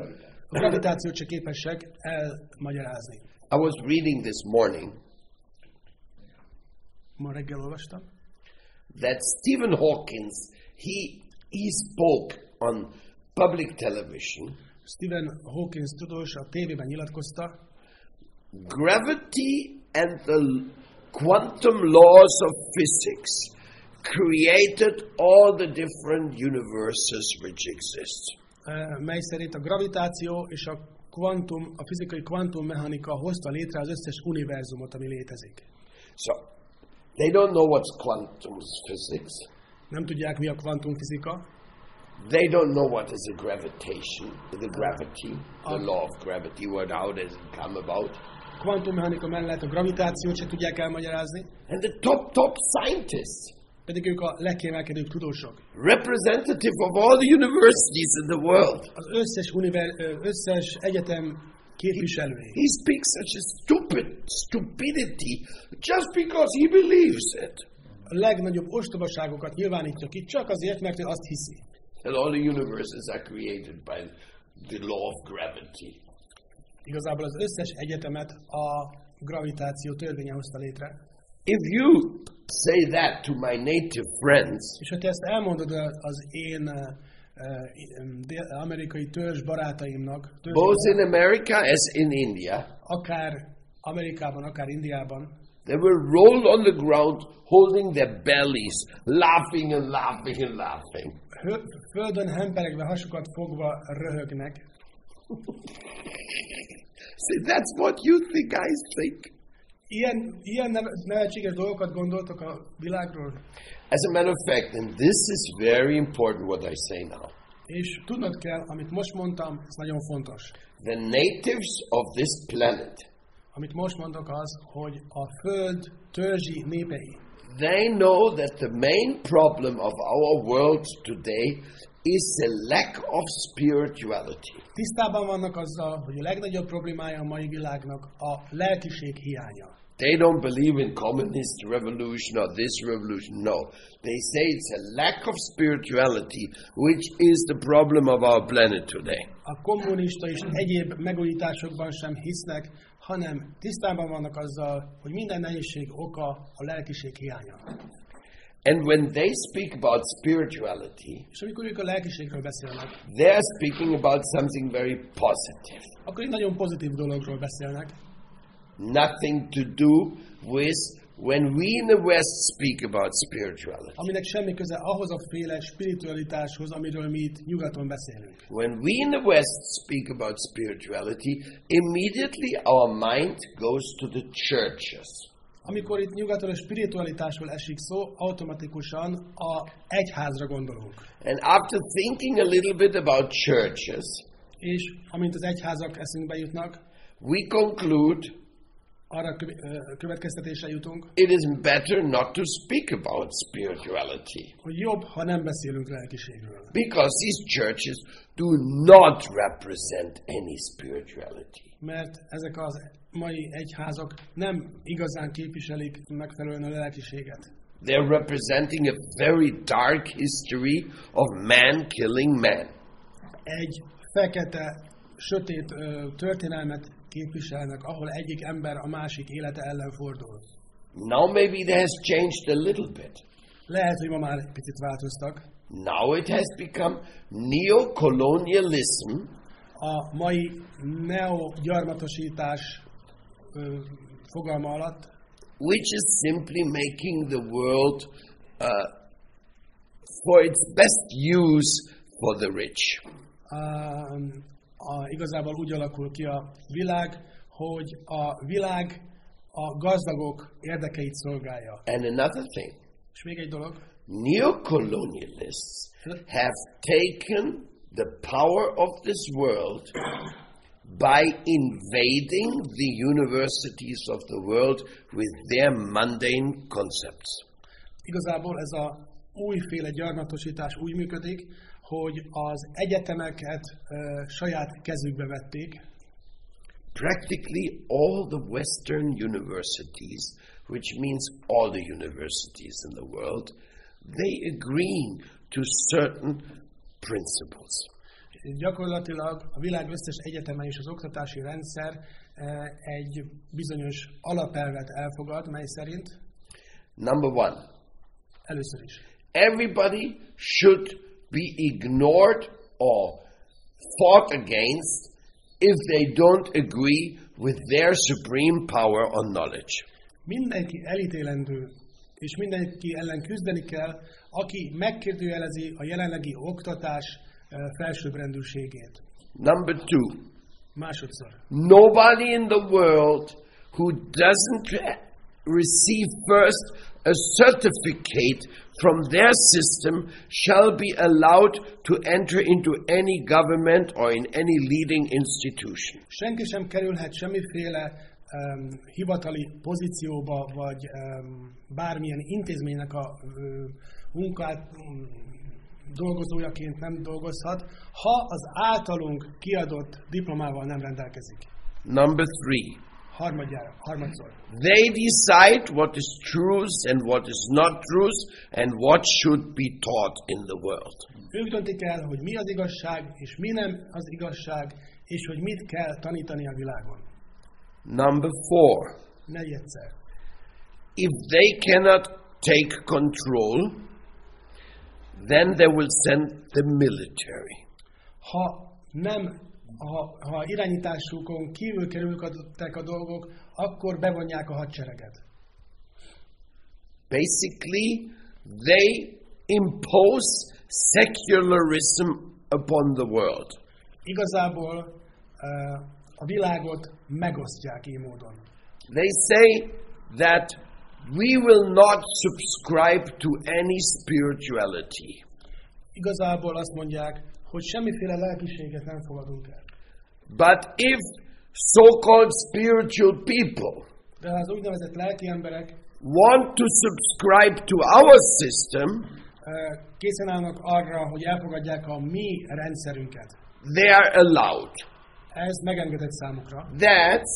a gravitációt se képesek elmagyarázni. I was reading this morning Ma reggel olvastam, that Stephen Hawkins he he spoke on public television. Stephen Hawkins tudós a tévében nyilatkozta, Gravity and the quantum laws of physics created all the different universes which exist. mely szerint a gravitáció és a kvantum, a fizikai kvantummechanika hozta létre az összes univerzumot, ami létezik. So they don't know what's quantum physics. Nem tudják, mi a kvantumfizika, They don't know what is a gravitation, the gravity, the Uh, law of gravity, what how does it come about? Kvantummechanika mellett a gravitációt se tudják elmagyarázni, And the top, top scientists, pedig ők a legkiemelkedőbb tudósok. representative of all the universities in the world, Az összes, univer, összes egyetem képviselői. he speaks such a stupid stupidity just because he believes it. A legnagyobb ostobaságokat nyilvánítja ki, csak azért, mert ő azt hiszi. That all the universes are created by the law of gravity. Igazából az összes egyetemet a gravitáció törvénye hozta létre. If you say that to my native friends, És ha te ezt elmondod az én amerikai törzs barátaimnak, törzs both in America as in India, akár Amerikában, akár Indiában, They will roll on the ground, holding their bellies, laughing and laughing and laughing. földön hemperegve hasukat fogva röhögnek. [laughs] See, that's what you think I think. Ilyen, ilyen neve- nevetséges dolgokat gondoltok a világról? As a matter of fact, and this is very important what I say now, És tudnod kell, amit most mondtam, ez nagyon fontos. the natives of this planet, Amit most mondok az, hogy a Föld törzsi népei, they know that the main problem of our world today is a lack of spirituality. tisztában vannak azzal, hogy a legnagyobb problémája a mai világnak a lelkiség hiánya. They don't believe in communist revolution or this revolution. No. They say it's a lack of spirituality, which is the problem of our planet today. A kommunista és egyéb megújításokban sem hisznek, hanem tisztában vannak azzal, hogy minden nehézség oka a lelkiség hiánya. And when they speak about spirituality, És amikor ők a lelkiségről beszélnek, they're speaking about something very positive. akkor egy nagyon pozitív dologról beszélnek, Nothing to do with when we in the West speak about spirituality. aminek semmi köze ahhoz a féle spiritualitáshoz, amiről mi itt nyugaton beszélünk. When we in the West speak about spirituality, immediately our mind goes to the churches. Amikor itt nyugaton a spiritualitásról esik szó, automatikusan a egyházra gondolunk. And after thinking a little bit about churches, És amint az egyházak eszünkbe jutnak, we conclude arra következtetésre jutunk, it is better not to speak about spirituality hogy jobb, ha nem beszélünk lelkiségről. because these churches do not represent any spirituality. Mert ezek az mai egyházak nem igazán képviselik megfelelően a lelkiséget. They're representing a very dark history of man killing man. Egy fekete, sötét ö, történelmet képviselnek, ahol egyik ember a másik élete ellen fordul. Now maybe that has changed a little bit. Lehet, hogy ma már egy picit változtak. Now it has become neo-colonialism A mai neogyarmatosítás fogalma alatt, which is simply making the world uh, for its best use for the rich. a, a, igazából úgy alakul ki a világ, hogy a világ a gazdagok érdekeit szolgálja. And another thing, És még egy dolog, neo-colonialists have taken the power of this world by invading the universities of the world with their mundane concepts. igazából ez a újféle gyarmatosítás úgy működik, hogy az egyetemeket saját kezükbe vették, Practically all the Western universities, which means all the universities in the world, they agreeing to certain principles. Gyakorlatilag a világ összes egyeteme és az oktatási rendszer ö, egy bizonyos alapelvet elfogad, mely szerint Number one, először is everybody should be ignored or fought against if they don't agree with their supreme power on knowledge. Mindenki elítélendő, és mindenki ellen küzdeni kell, aki megkérdőjelezi a jelenlegi oktatás ö, felsőbbrendűségét. Number two, Másodszor. nobody in the world who doesn't re- receive first a certificate from their system shall be allowed to enter into any government or in any leading institution. Senki sem kerülhet semmiféle um, hivatali pozícióba, vagy um, bármilyen intézménynek a um, munkát um, dolgozójaként nem dolgozhat, ha az általunk kiadott diplomával nem rendelkezik. Number three, Harmadjára, harmadszor. they decide what is truth and what is not truth and what should be taught in the world. Ők döntik el, hogy mi az igazság, és mi nem az igazság, és hogy mit kell tanítani a világon. Number four, Negyedszer. if they cannot take control, then they will send the military. Ha nem, ha, ha irányításukon kívül kerültek a dolgok, akkor bevonják a hadsereget. Basically, they impose secularism upon the world. Igazából eh, a világot megosztják így módon. They say that we will not subscribe to any spirituality. Igazából azt mondják, hogy semmiféle lelkiséget nem fogadunk el. But if so-called spiritual people De az úgynevezett lelki emberek want to subscribe to our system, eh, készen állnak arra, hogy elfogadják a mi rendszerünket, they are allowed. Ez megengedett számukra. That's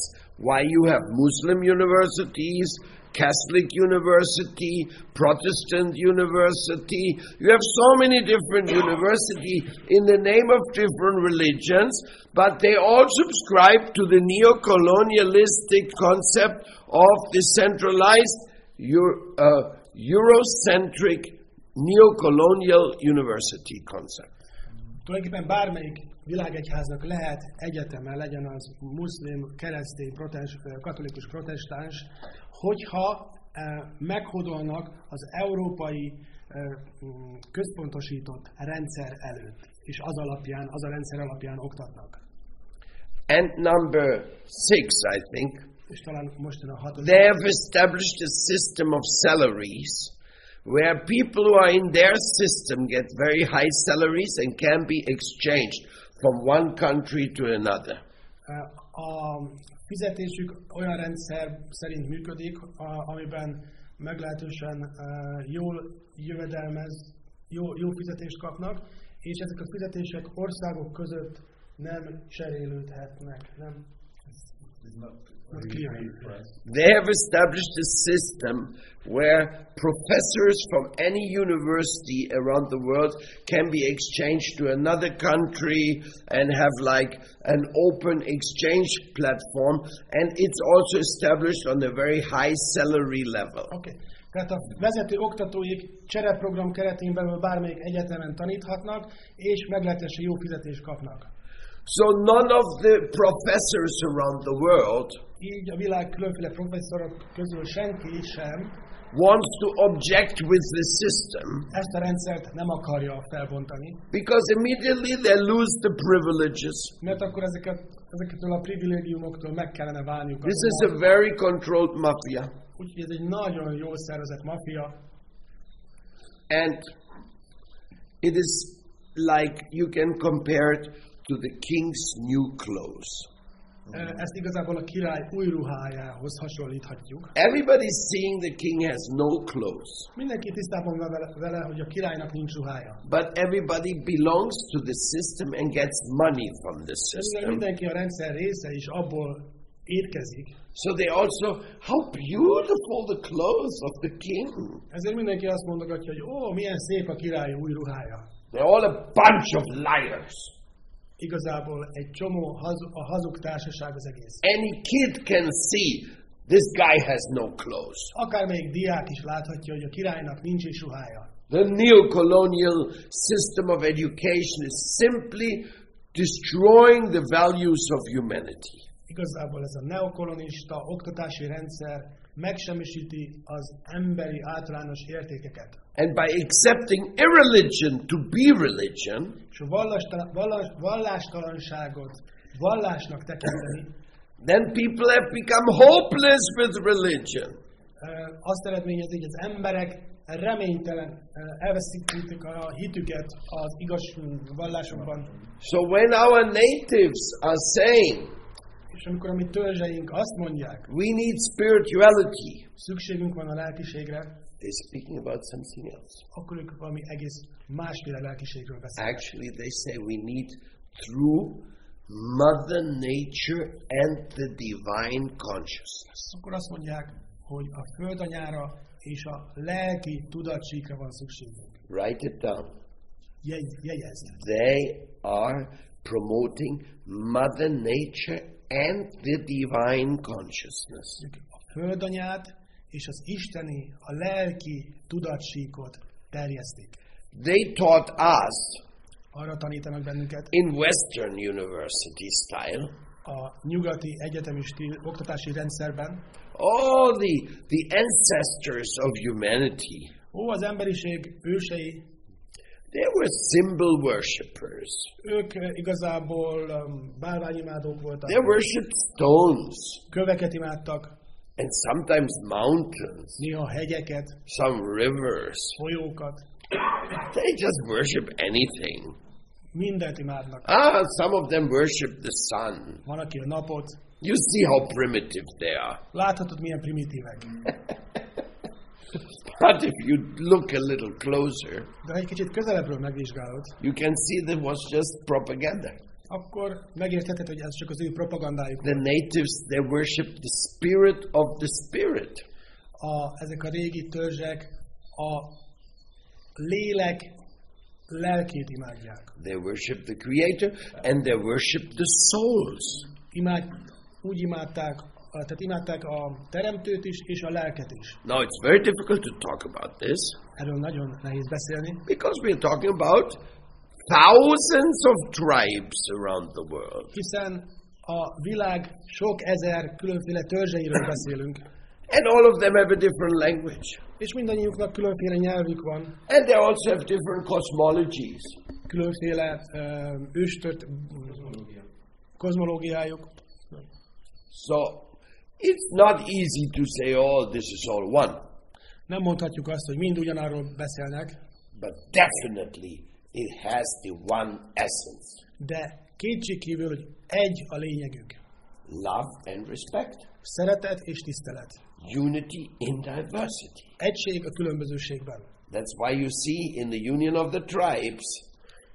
why you have Muslim universities, Catholic university, Protestant university. You have so many different university in the name of different religions, but they all subscribe to the neo-colonialistic concept of the centralized Euro, uh, Eurocentric neo-colonial university concept. Tulajdonképpen bármelyik világegyháznak lehet egyeteme, legyen az muszlim, keresztény, protest, katolikus, protestáns, hogyha eh, meghódolnak az európai mm, központosított rendszer előtt, és az alapján, az a rendszer alapján oktatnak. And number six, I think, they have established a system of salaries where people who are in their system get very high salaries and can be exchanged from one country to another. A fizetésük olyan rendszer szerint működik, amiben meglehetősen eh, jól jövedelmez, jó, jó fizetést kapnak, és ezek a fizetések országok között nem cserélődhetnek, nem not. They have established a system where professors from any university around the world can be exchanged to another country and have like an open exchange platform and it's also established on a very high salary level. Okay. Tehát a vezető oktatóik csereprogram keretén belül bármelyik egyetemen taníthatnak, és meglehetősen jó fizetést kapnak. So none of the professors around the world Így a világ különféle professzorok közül senki sem wants to object with the system ezt a rendszert nem akarja felbontani, because immediately they lose the privileges. mert akkor ezeket, ezeketől a privilégiumoktól meg kellene válniuk. This is a very controlled mafia. Úgyhogy ez egy nagyon jól szervezett maffia, And it is like you can compare it to the king's new clothes. Ezt igazából a király új ruhájához hasonlíthatjuk. Everybody's seeing the king has no clothes, Mindenki tisztában van vele, vele, hogy a királynak nincs ruhája. but everybody belongs to the system and gets money from the system. mindenki a rendszer része és abból étkezik, So they also, how beautiful the clothes of the king. ezért mindenki azt mondogatja, hogy ó, milyen szép a király új ruhája. They're all a bunch of liars. Igazából egy csomó hazu, a hazug társaság az egész. Any kid can see this guy has no clothes. Akármelyik diák is láthatja, hogy a királynak nincs is ruhája. The neo-colonial system of education is simply destroying the values of humanity. Igazából ez a neokolonista oktatási rendszer megsemmisíti az emberi általános értékeket. And by accepting irreligion to be religion, És a vallástalanságot vallásnak tekinteni, then people have become hopeless with religion. azt eredményezi, hogy az emberek reménytelen elveszítik a hitüket az igaz vallásokban. So when our natives are saying És amikor a mi törzseink azt mondják, we need spirituality, szükségünk van a lelkiségre, they're speaking about something else. akkor ők valami egész másféle lelkiségről beszélnek. Actually, they say we need through Mother Nature and the divine consciousness. Akkor azt mondják, hogy a földanyára és a lelki tudatsíkra van szükségünk. Write it down. Jegyezd. They are promoting Mother Nature and the divine consciousness. A földanyát és az isteni, a lelki tudatsíkot terjesztik. They taught us Arra tanítanak bennünket in Western university style a nyugati egyetemi stíl, oktatási rendszerben, all the, the ancestors of humanity. ó, az emberiség ősei, They were symbol worshippers. ők eh, igazából um, bálványimádók voltak, They worshipped stones köveket imádtak, and sometimes mountains, néha hegyeket, some rivers. folyókat, They just worship anything. mindent imádnak. Ah, some of them worship the sun. Van, aki a napot, You see how primitive they are. láthatod, milyen primitívek. [laughs] But if you look a little closer, De egy kicsit közelebbről megvizsgálod, you can see that was just propaganda. Akkor megértheted, hogy ez csak az ő propagandájuk. The natives, they worship the spirit of the spirit. A, ezek a régi törzsek a lélek lelkét imádják. They worship the creator and they worship the souls. Imád, úgy imádták, tehát imádták a teremtőt is, és a lelket is. Now it's very difficult to talk about this Erről nagyon nehéz beszélni, because we're talking about thousands of tribes around the world. hiszen a világ sok ezer különféle törzseiről beszélünk, And all of them have a different language. és mindannyiuknak különféle nyelvük van, And they also have different cosmologies. különféle ö, őstört kozmológiájuk. So it's not easy to say, oh, this is all one. Nem mondhatjuk azt, hogy mind ugyanarról beszélnek, But definitely it has the one essence de kétségkívül, hogy egy a lényegük. love and respect, Szeretet és tisztelet. unity in diversity. Egység a különbözőségben. That's why you see in the union of the tribes,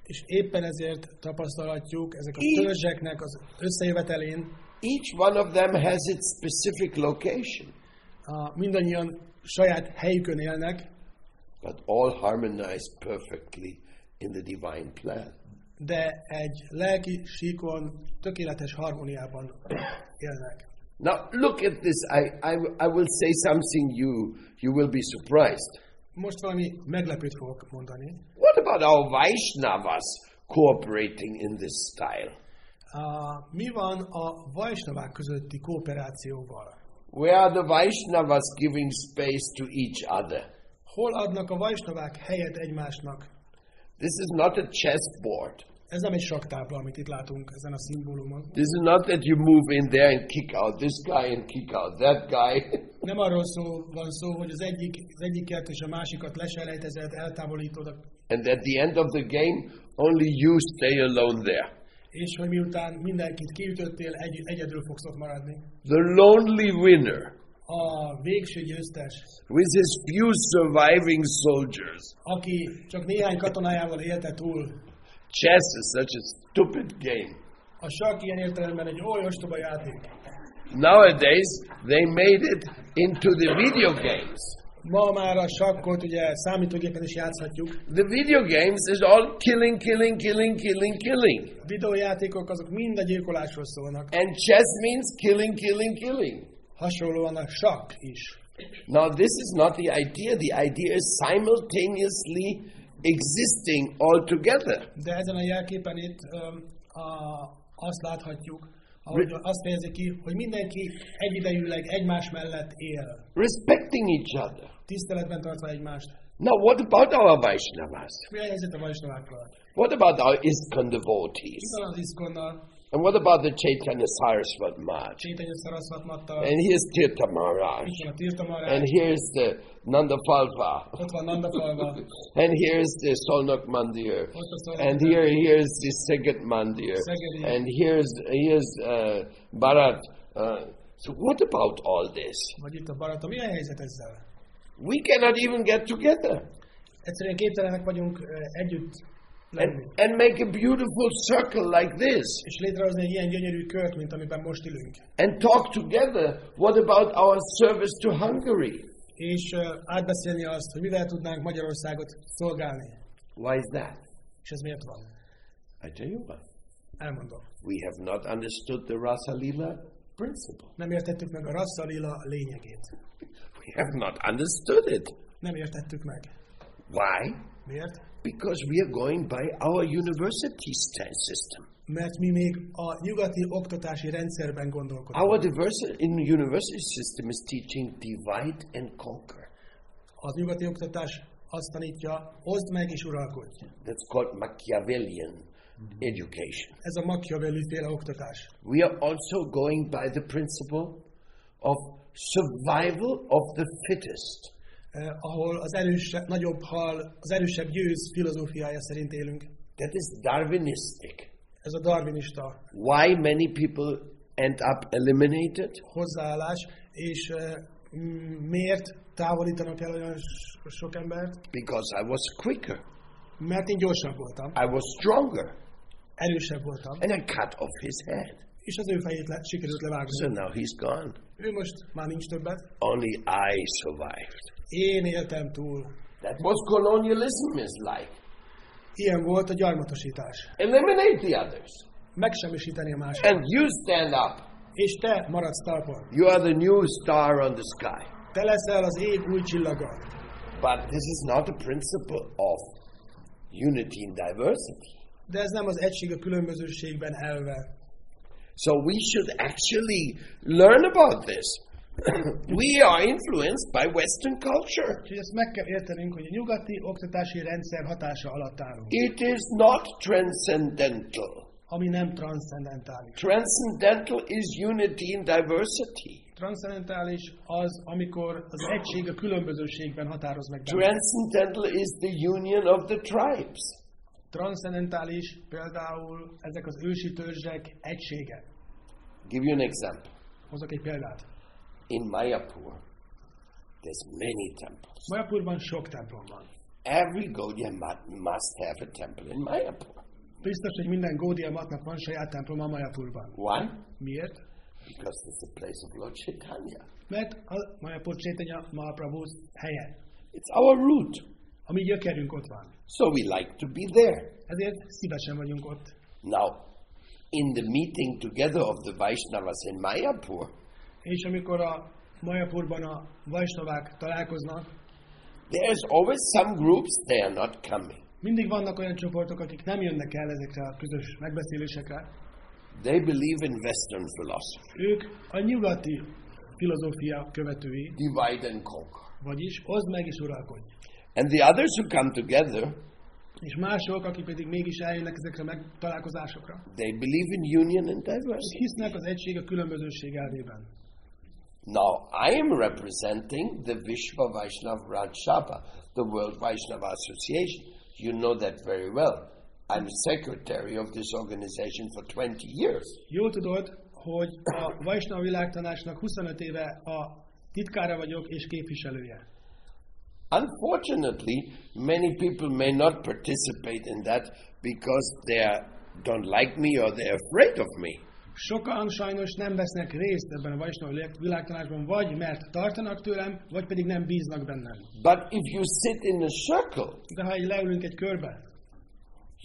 És éppen ezért tapasztalhatjuk ezek a törzseknek az összejövetelén, each one of them has its specific location, a, mindannyian saját helyükön élnek, but all harmonize perfectly in the divine plan. de egy lelki síkon tökéletes harmóniában élnek. Now look at this. I, I, I will say something you you will be surprised. Most valami meglepőt fogok mondani. What about our Vaishnavas cooperating in this style? A, mi van a vajsnavák közötti kooperációval? Where are the Vaishnavas giving space to each other? Hol adnak a vajsnavák helyet egymásnak? This is not a chessboard. Ez nem egy saktábla, amit itt látunk ezen a szimbólumon. This is not that you move in there and kick out this guy and kick out that guy. [laughs] Nem arról szó, van szó, hogy az, egyik, az egyiket és a másikat leselejtezed, eltávolítod, and at the end of the game, only you stay alone there. és hogy miután mindenkit kiütöttél, egy, egyedül fogsz ott maradni. The lonely winner A végső győztes, with his few surviving soldiers. aki csak néhány katonájával élte túl, Chess is such a stupid game. a sakk ilyen értelemben egy oly ostoba játék. Nowadays, they made it into the video games. Ma már a sakkot ugye számítógépen is játszhatjuk. The video games is all killing, killing, killing, killing, killing. Videójátékok azok mind a gyilkolásról szólnak. And chess means killing, killing, killing. Hasonlóan a sakk is. Now, this is not the idea. The idea is simultaneously existing all together. De ezen a jelképen itt öm, a, azt láthatjuk, ahogy azt fejezi ki, hogy mindenki egyidejűleg egymás mellett él, respecting each other. tiszteletben tartva egymást. Now, what about our Vaishnavas? Mi a helyzet a vajsnavákkal? What about our ISKCON Mi devotees? Van az iszkonnal, And what about the Chaitanya Saraswat Maj? Csétanya Szaraszvat Mattal, And here's Tirtha Maharaj. itt van a Tirtamarás, And here's the Nanda Falva. ott van Nandafalva, [laughs] And here's the Solnak Mandir. ott a Szolnok- And here, here's the Segat Mandir. Szegedi. And here's, here's uh, Bharat. Uh, so what about all this? vagy itt a Barata. Mi a helyzet ezzel? We cannot even get together Egyszerűen képtelenek vagyunk ö, együtt lenni. And, and make a beautiful circle like this És létrehozni egy ilyen gyönyörű kört, mint amiben most ülünk. and talk together. What about our service to Hungary? És ö, átbeszélni azt, hogy mivel tudnánk Magyarországot szolgálni. Why is that? És ez miért van? I tell you what. Elmondom. We have not understood the Rasa Lila principle. Nem értettük meg a rasszalila lényegét. We have not understood it. Nem értettük meg. Why? Miért? Because we are going by our university st- system. Mert mi még a nyugati oktatási rendszerben gondolkodunk. Our diversi- in university system is teaching divide and conquer. Az nyugati oktatás azt tanítja, oszd meg és uralkodj. That's called Machiavellian education. Ez a Machiavelli féle oktatás. We are also going by the principle of survival of the fittest. Eh, ahol az erősebb, nagyobb hal, az erősebb győz filozófiája szerint élünk. That is Darwinistic. Ez a darwinista Why many people end up eliminated? hozzáállás, és eh, m- miért távolítanak el olyan so- sok embert? Because I was quicker. Mert én gyorsabb voltam, I was stronger. erősebb voltam, and I cut off his head. és az ő fejét le, sikerült levágni. So now he's gone. Ő most már nincs többet. Only I survived. Én éltem túl. That was colonialism is like. Ilyen volt a gyarmatosítás. Eliminate the others. Megsemmisíteni a másikat. And you stand up. És te maradsz talpon. You are the new star on the sky. Te leszel az ég új csillaga. But this is not a principle of unity in diversity. De ez nem az egység a különbözőségben elve. So we should actually learn about this. [coughs] we are influenced by Western culture. Úgyhogy ezt meg kell értenünk, hogy a nyugati oktatási rendszer hatása alatt állunk, It is not transcendental. ami nem transzcendentális. Transcendental is unity in diversity. Transzcendentális az, amikor az egység a különbözőségben határoz meg. Transcendental is the union of the tribes. Transzcendentális például ezek az ősi törzsek egysége. Give you an example. Hozok egy példát. In Mayapur, there's many temples. Majapurban sok templom van. Every Gaudiya mat must have a temple in Mayapur. Biztos, hogy minden Gódia matnak van saját temploma Majapurban. Why? Miért? Because it's the place of Lord Chaitanya. Mert a Majapur Csétanya Mahaprabhu helye. It's our root. A mi gyökerünk ott van. So we like to be there. Ezért szívesen vagyunk ott. Now, in the meeting together of the Vaishnavas in Mayapur, És amikor a Majapurban a Vajsnavák találkoznak, there's always some groups they are not coming. mindig vannak olyan csoportok, akik nem jönnek el ezekre a közös megbeszélésekre. They believe in Western philosophy, Ők a nyugati filozófia követői, divide and conquer. vagyis oszd meg és uralkodj. And the others who come together, És mások, akik pedig mégis eljönnek ezekre a megtalálkozásokra, they believe in union and diversity. hisznek az egység a különbözőség elvében. Now, I am representing the Vishva Vaishnav Raj Sabha, the World Vaishnava Association. You know that very well. I'm secretary of this organization for 20 years. Jól tudod, hogy a Vajsnav világtanácsnak 25 éve a titkára vagyok és képviselője. Unfortunately, many people may not participate in that because they are- don't like me or they're afraid of me. Sokan sajnos nem vesznek részt ebben a Vajsnav világtanácsban, vagy mert tartanak tőlem, vagy pedig nem bíznak bennem. But if you sit in a circle, De ha egy leülünk egy körbe,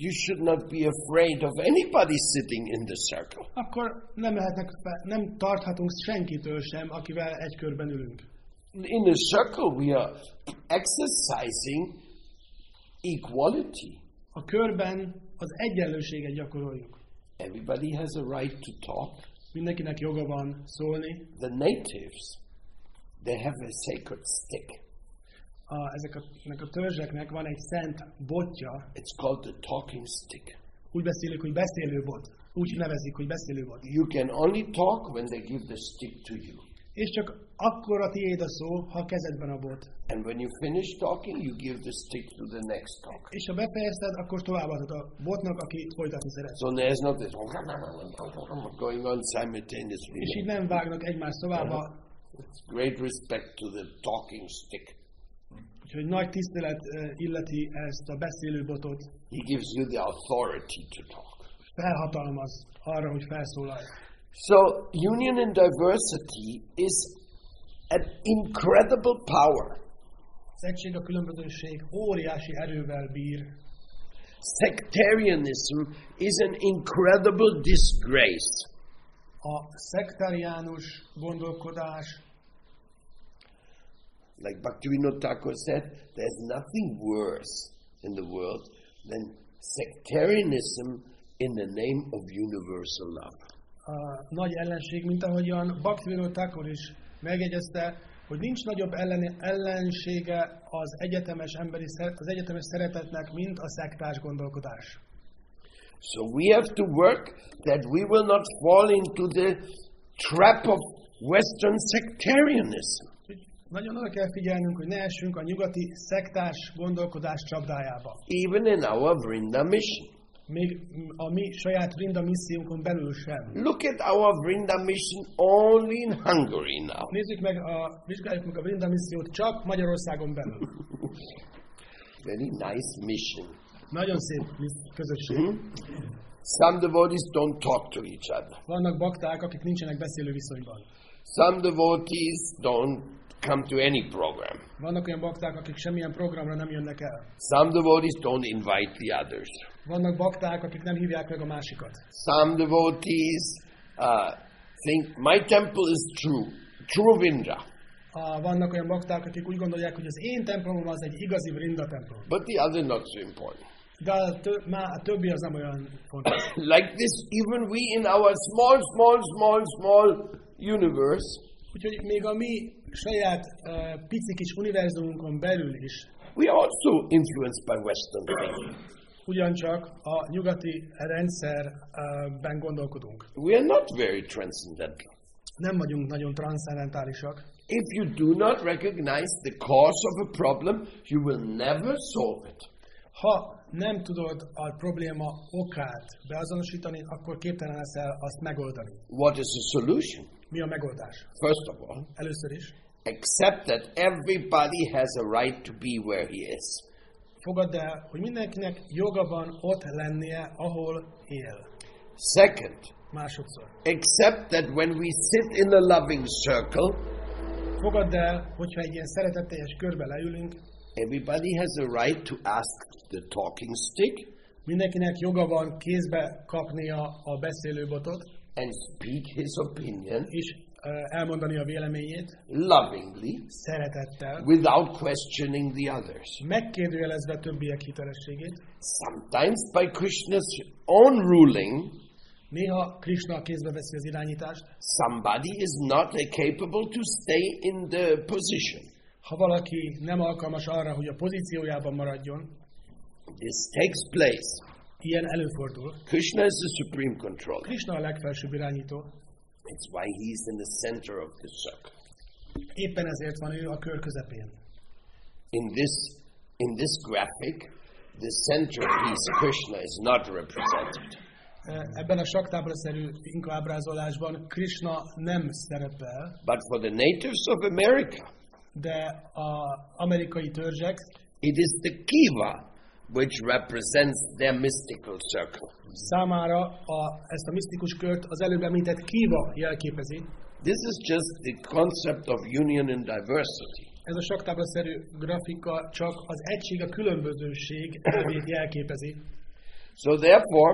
you should not be afraid of anybody sitting in the circle. akkor nem, lehetnek, nem tarthatunk senkitől sem, akivel egy körben ülünk. In a circle, we are exercising equality. A körben az egyenlőséget gyakoroljuk. Everybody has a right to talk. Mindenkinek joga van szólni. The natives, they have a sacred stick. A, ezek a, ennek a törzseknek van egy szent botja, It's called the talking stick. úgy beszélik, hogy beszélő bot. Úgy nevezik, hogy beszélő bot. You can only talk when they give the stick to you. És csak akkor a tiéd a szó, ha kezedben a bot. And when you finish talking, you give the stick to the next talker. És ha befejezted, akkor továbbadod a botnak, aki folytatni szeret. So there's not this going on simultaneously. És így nem vágnak egymás szavába, Great respect to the talking stick. úgyhogy nagy tisztelet eh, illeti ezt a beszélő botot, He gives you the authority to talk. felhatalmaz arra, hogy felszólalj. So, union and diversity is an incredible power. Az egység a különbözőség óriási erővel bír. Sectarianism is an incredible disgrace. A szektáriánus gondolkodás, Like Bhaktivinoda Thakur said, there's nothing worse in the world than sectarianism in the name of universal love. A nagy ellenség, mint ahogyan Bhaktivinoda Thakur is megjegyezte, hogy nincs nagyobb ellen, ellensége az egyetemes emberi az egyetemes szeretetnek, mint a szektás gondolkodás. So we have to work that we will not fall into the trap of Western sectarianism. Nagyon oda kell figyelnünk, hogy ne essünk a nyugati szektás gondolkodás csapdájába. even in our Vrinda mission. Még a mi saját Rinda missziónkon belül sem. Look at our Vrinda mission only in Hungary now. Nézzük meg, a, vizsgáljuk meg a Rinda missziót csak Magyarországon belül. Very nice mission. Nagyon szép közösség. Some devotees don't talk to each other. Vannak bakták, akik nincsenek beszélő viszonyban. Some devotees don't come to any program. Vannak olyan bakták, akik semmilyen programra nem jönnek el. Some devotees don't invite the others. Vannak bakták, akik nem hívják meg a másikat. Some devotees uh, think my temple is true, true Vindra, A, vannak olyan bakták, akik úgy gondolják, hogy az én templomom az egy igazi Vrinda templom. but the other not so important. De a, tö, má, a többi az nem olyan fontos. [coughs] like this, even we in our small, small, small, small universe, Úgyhogy még a mi saját uh, pici kis univerzumunkon belül is we are also influenced by Western thinking. ugyancsak a nyugati rendszerben gondolkodunk. We are not very transcendental. Nem vagyunk nagyon transzcendentálisak. If you do not recognize the cause of a problem, you will never solve it. Ha nem tudod a probléma okát beazonosítani, akkor képtelen leszel azt megoldani. What is the solution? Mi a megoldás? First of all, Először is accept that everybody has a right to be where he is. fogadd el, hogy mindenkinek joga van ott lennie, ahol él. Second, Másodszor. accept that when we sit in a loving circle, Fogadd el, hogyha egy ilyen szeretetteljes körbe leülünk, everybody has a right to ask the talking stick. Mindenkinek joga van kézbe kapnia a beszélőbotot, and speak his opinion. És elmondani a véleményét. Lovingly. Szeretettel, without questioning the others. megkérdőjelezve többiek hitelességét. Sometimes by Krishna's own ruling, Néha Krishna kézbe veszi az irányítást, somebody is not capable to stay in the position. Ha valaki nem alkalmas arra, hogy a pozíciójában maradjon, This takes place. ilyen előfordul. Krishna is the supreme controller. Krishna a legfelsőbb irányító, It's why he's in the center of the circle. éppen ezért van ő a kör közepén. In this, in this graphic, the centerpiece Krishna is not represented. Ebben a saktáblaszerű inka ábrázolásban Krishna nem szerepel, But for the natives of America, de az amerikai törzsek it is the kiva which represents their mystical circle. számára a, ezt a misztikus kört az előbb említett kíva jelképezi. This is just the concept of union and diversity. Ez a saktáblaszerű grafika csak az egység, a különbözőség elvét jelképezi. So therefore,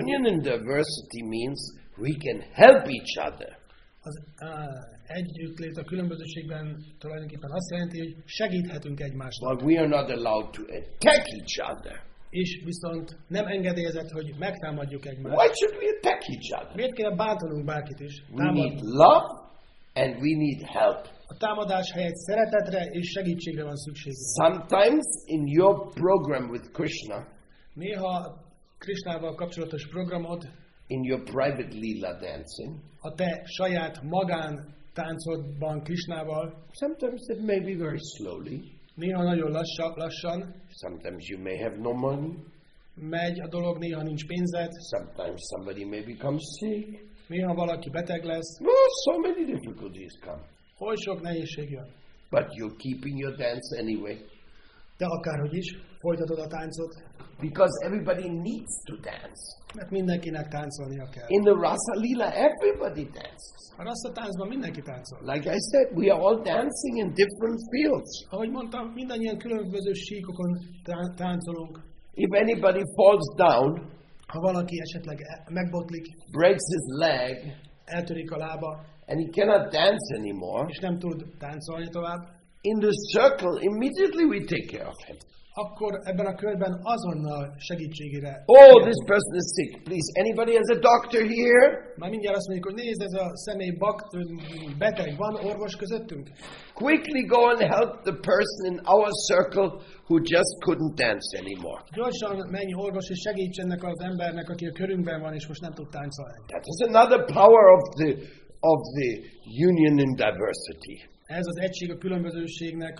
union and diversity means we can help each other. Az á, együttlét a különbözőségben tulajdonképpen azt jelenti, hogy segíthetünk egymásnak. But we are not allowed to attack each other. És viszont nem engedélyezett, hogy megtámadjuk egymást. Why should we attack each other? Miért kéne bántanunk bárkit is? We need Támad, love and we need help. a támadás helyett szeretetre és segítségre van szükség. Sometimes in your program with Krishna, Néha Krisnával kapcsolatos programod in your private lila dancing, a te saját magán táncolban Krisnával, sometimes it may be very slowly. néha nagyon lassa, lassan Sometimes you may have no money. megy a dolog, néha nincs pénzed, Sometimes somebody may become sick. néha valaki beteg lesz, Oh, so many difficulties come. oly sok nehézség jön. But you're keeping your dance anyway. De akárhogy is, folytatod a táncot, Because everybody needs to dance. mert mindenkinek táncolnia kell. In the Rasa Lila, everybody dances. A rassza táncban mindenki táncol. Like I said, we are all dancing in different fields. Ahogy mondtam, mindannyian különböző síkokon tá- táncolunk. If anybody falls down, Ha valaki esetleg e- megbotlik, breaks his leg, eltörik a lába, and he cannot dance anymore, és nem tud táncolni tovább, in the circle, immediately we take care of him. Akkor ebben a körben azonnal segítségére. Oh, this person is sick. Please, anybody has a doctor here? Már mindjárt azt mondjuk, hogy nézd, ez a személy bak, beteg, van orvos közöttünk? Quickly go and help the person in our circle who just couldn't dance anymore. Gyorsan menj orvos, és segíts ennek az embernek, aki a körünkben van, és most nem tud táncolni. That is another power of the of the union in diversity. Ez az egység a különbözőségnek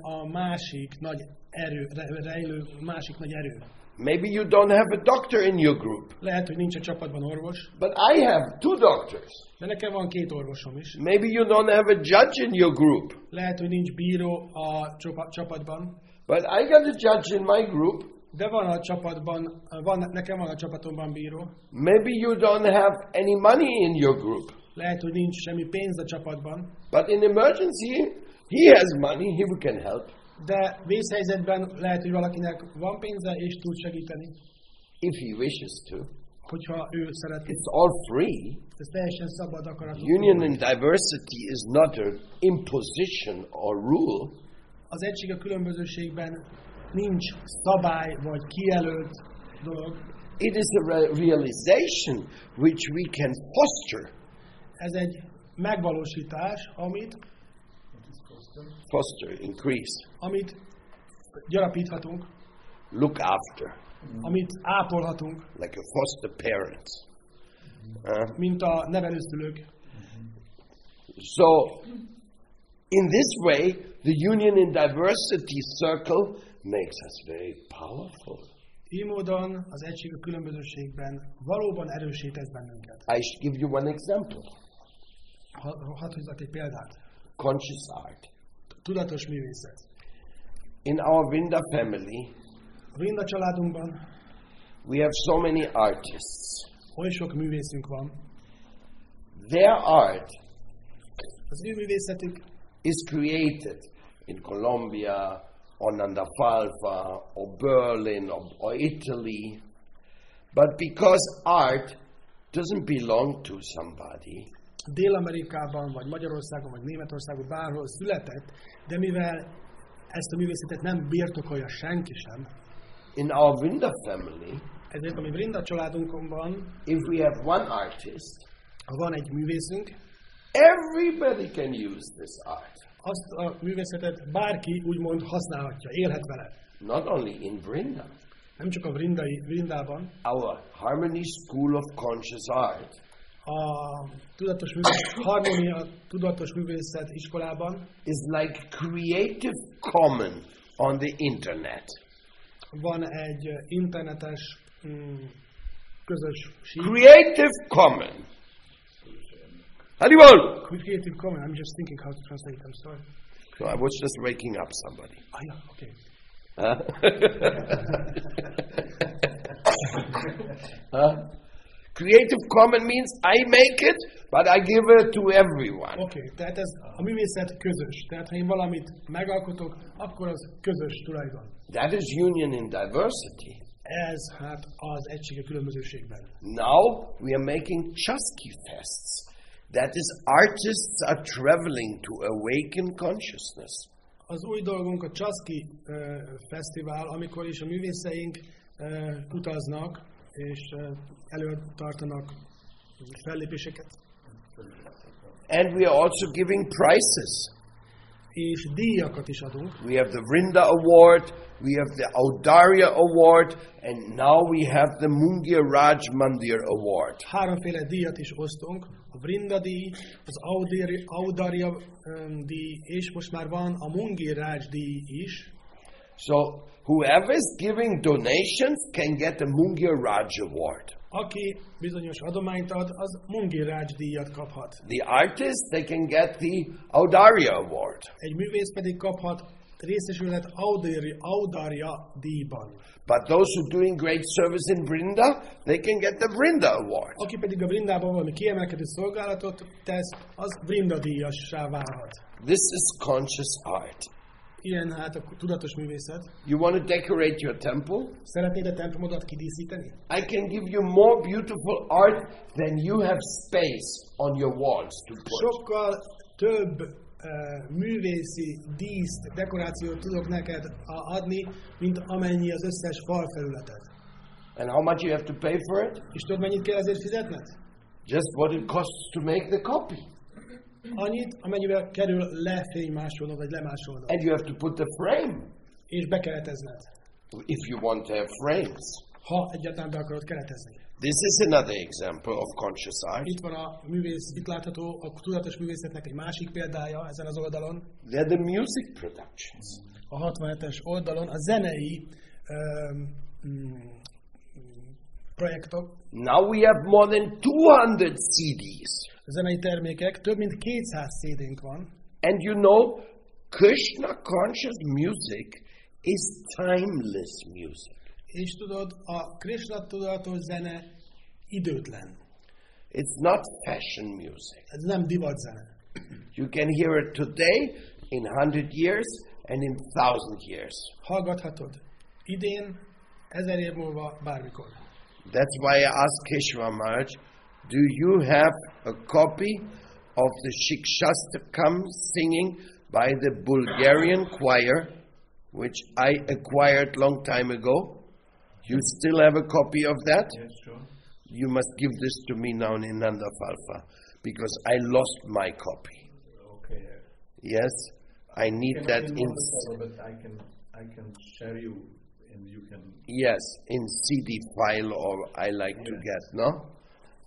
a másik nagy erő, re- rejlő másik nagy erő. Maybe you don't have a doctor in your group, Lehet, hogy nincs a csapatban orvos, but I have two doctors. de nekem van két orvosom is. Maybe you don't have a judge in your group, Lehet, hogy nincs bíró a csapatban, but I got a judge in my group, De van a csapatban, van, nekem van a csapatomban bíró. Maybe you don't have any money in your group, Lehet, hogy nincs semmi pénz a csapatban, but in emergency, he has money, he can help. de vészhelyzetben lehet, hogy valakinek van pénze és tud segíteni, If he wishes to. hogyha ő szeretné. It's all free. Ez teljesen szabad akarat. Union in diversity is not an imposition or rule. Az egység a különbözőségben nincs szabály vagy kijelölt dolog. It is a re- realization which we can foster, Ez egy megvalósítás, amit, foster, increase, amit gyarapíthatunk, look after, amit ápolhatunk, like a foster parent. Uh, mint a nevelőszülők. so, in this way, the Union in Diversity circle makes us very powerful. Így módon az egység a különbözőségben valóban erősít ez bennünket. I should give you one example Ha- Hadd hozzak egy példát. conscious art. Tudatos művészet. In our Vinda family, A családunkban we have so many artists. oly sok művészünk van. Their art Az ő művészetük is created in Colombia, or Nandafalfa, or Berlin, or, or Italy. But because art doesn't belong to somebody, Dél-Amerikában, vagy Magyarországon, vagy Németországon bárhol született, de mivel ezt a művészetet nem birtokolja senki sem, in our Vinda family, ezért a mi Brinda családunkon van, if we have one artist, ha van egy művészünk, everybody can use this art. azt a művészetet bárki úgymond használhatja, élhet vele. Not only in Vrinda, Nem csak a Vrindai, Vrindában, our Harmony School of Conscious Art a tudatos művészet, harmónia tudatos művészet iskolában is like Creative Common on the internet. van egy internetes mm, közös sík. Creative Common. Haribol! Creative common. I'm just thinking how to translate, I'm sorry. So I was just waking up somebody. Ah, ja, oké. Okay. Huh? [laughs] Huh? Creative Common means I make it, but I give it to everyone. Oké, okay, tehát ez a művészet közös. Tehát ha én valamit megalkotok, akkor az közös tulajdon. That is union in diversity. Ez hát az egység a különbözőségben. Now we are making Chusky fests. That is, artists are traveling to awaken consciousness. Az új dolgunk a Csaszki uh, Fesztivál, amikor is a művészeink uh, utaznak és uh, előtartanak fellépéseket. And we are also giving prizes. És díjakat is adunk. We have the Vrinda Award, we have the Audaria Award, and now we have the Mungir Raj Mandir Award. Háromféle díjat is osztunk. A Vrinda díj, az Audari- Audaria um, díj, és most már van a Mungir Raj díj is. So whoever is giving donations can get a Mungir Raj Award. Aki bizonyos adományt ad, az Mungir Raj díjat kaphat. The artists, they can get the Audaria Award. Egy művész pedig kaphat részesülhet Audari, Audaria díjban. But those who are doing great service in Vrinda, they can get the Vrinda Award. Aki pedig a Vrindában valami kiemelkedő szolgálatot tesz, az Vrinda díjassá válhat. This is conscious art. Ilyen hát a tudatos művészet. You want to decorate your temple? Szeretnéd a templomodat kidíszíteni? I can give you more beautiful art than you have space on your walls to put. Sokkal több uh, művészi díszt, dekorációt tudok neked adni, mint amennyi az összes falfelületed. And how much you have to pay for it? És tudod, mennyit kell ezért fizetned? Just what it costs to make the copy. Annyit, amennyivel kerül lefénymásolnod, vagy lemásolnod. And you have to put the frame És bekeretezned, if you want to have frames. ha egyáltalán be akarod keretezni. This is another example of conscious art. Itt van a művész, itt látható a tudatos művészetnek egy másik példája ezen az oldalon. They're the music productions. A 67-es oldalon a zenei um, mm, projektok, Now we have more than 200 CDs. Zenei termékek, több mint 200 CD-nk van, And you know, Krishna conscious music is timeless music. És tudod, a Krishna tudatos zene időtlen. It's not fashion music. Ez nem divat zene. You can hear it today, in 100 years, and in 1000 years. Hallgathatod idén, ezer év múlva, bármikor. That's why I asked Keshava Maharaj, do you have a copy of the Shikshastakam singing by the Bulgarian choir, which I acquired long time ago? You still have a copy of that? Yes, sure. You must give this to me now in Nanda Falfa, because I lost my copy. Okay. Yes, I need Cannot that in in but I can I can share you and you can yes in CD file, or I like to Yes. get no.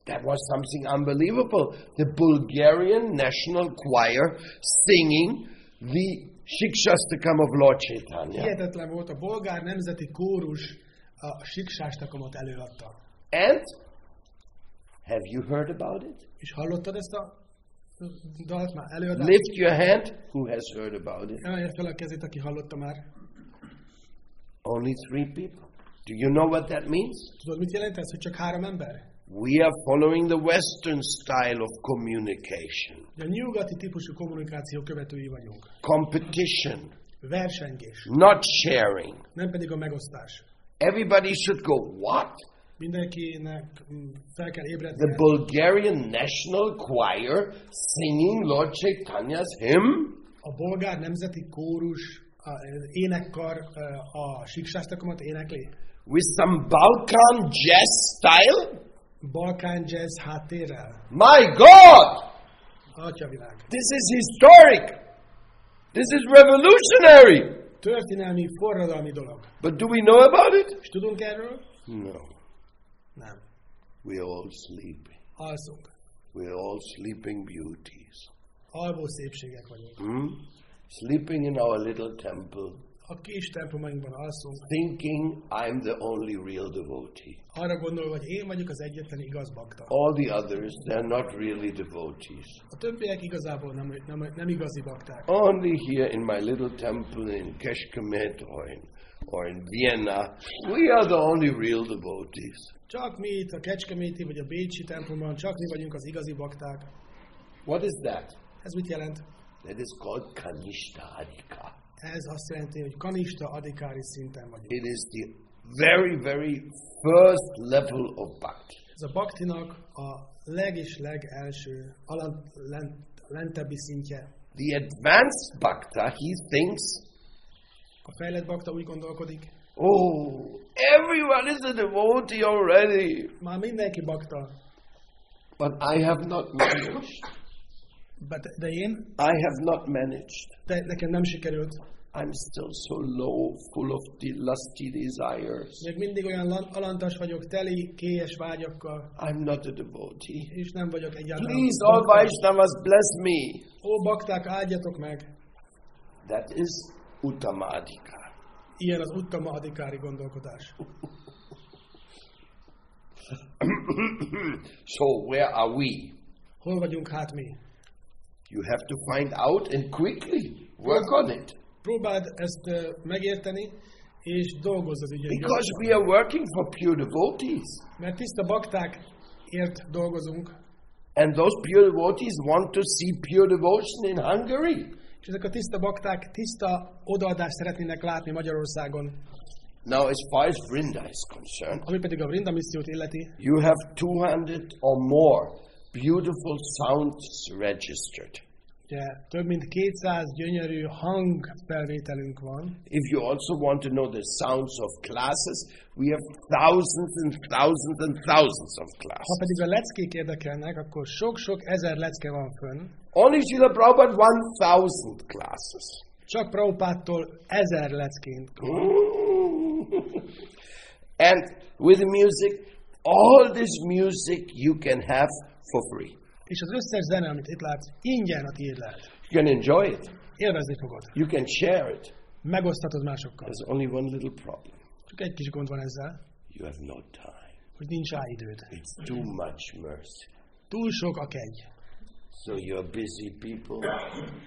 That was something unbelievable. The Bulgarian National Choir singing the Shikshastakam of Lord Chaitanya. Hihetetlen volt, a bolgár nemzeti kórus a siksástakomot előadta. And have you heard about it? És hallottad ezt a dalt már előadást? Lift your hand. Who has heard about it? Emelje fel a kezét, aki hallotta már. Only three people. Do you know what that means? Tudod, mit jelent ez, hogy csak három ember? We are following the Western style of communication. A nyugati típusú kommunikáció követői vagyunk. Competition, Versengés, not sharing. nem pedig a megosztás. Everybody should go, what? Mindenkinek mm, fel kell The ébredni. Bulgarian National Choir singing Lord Chaitanya's hymn? A bolgár nemzeti kórus a énekkar a siksástakomat énekli. With some Balkan jazz style? Balkán jazz háttérrel. My God! This is historic! This is revolutionary! Történelmi, forradalmi dolog. But do we know about it? És tudunk erről? No. Nem. We're all sleeping. Alszunk. We're all sleeping beauties. Alvó szépségek vagyunk. Hmm? Sleeping in our little temple, A kis templomainkban alszunk, thinking I'm the only real devotee. arra gondolva, hogy én vagyok az egyetlen igaz bakta. All the others, they're not really devotees. A többiek igazából nem, nem, nem igazi bakták. Only here in my little temple in Keshkemet or in, or in Vienna, we are the only real devotees. Csak mi itt a Kecskeméti vagy a Bécsi templomban, csak mi vagyunk az igazi bakták. What is that? Ez mit jelent? That is called Kanishta Adhika. Ez azt jelenti, hogy kanista adikári szinten vagyunk. It is the very, very first level of bhakti. Ez a baktinak a leg és legelső, alant, lent, lentebbi szintje. The advanced bhakta, he thinks, A fejlett bakta úgy gondolkodik, oh, everyone is a devotee already, már mindenki bakta, but I have not managed. De, de én, I have not managed. de nekem nem sikerült. I'm still so low, full of the lusty desires. Még mindig olyan lan- alantas vagyok, teli, kélyes vágyakkal, I'm not a devotee. és nem vagyok egyáltalán. Please, all. Vaishnavas, bless me. Ó, bakták, áldjatok meg! That is Uttamadika. Ilyen az uttama adikári gondolkodás. [coughs] so, where are we? Hol vagyunk hát mi? You have to find out and quickly work on it. Próbáld ezt ö, megérteni, és dolgozz az ügyön. Because we are working for pure devotees. Mert tiszta baktákért dolgozunk, And those pure devotees want to see pure devotion in Hungary. és ezek a tiszta bakták tiszta odaadást szeretnének látni Magyarországon. Now, as far as Vrinda is concerned, Ami pedig a Vrinda missziót illeti, you have 200 or more beautiful sounds registered. ugye több mint 200 gyönyörű hangfelvételünk van, If you also want to know the sounds of classes, we have thousands and thousands and thousands of Ha classes. pedig a leckék érdekelnek, akkor sok-sok ezer lecke van fönn. Only Srila Prabhupada 1000 classes. Csak Prabhupádtól ezer lecként. [laughs] and with music, all this music you can have for free. És az összes zene, amit itt látsz, ingyen a tiéd lehet. You can enjoy it. Élvezni fogod. You can share it. Megosztatod másokkal. There's only one little problem. Csak egy kis gond van ezzel, You have no time. hogy nincs rá időd. It's too much mercy. Túl sok a kegy. So you're busy people.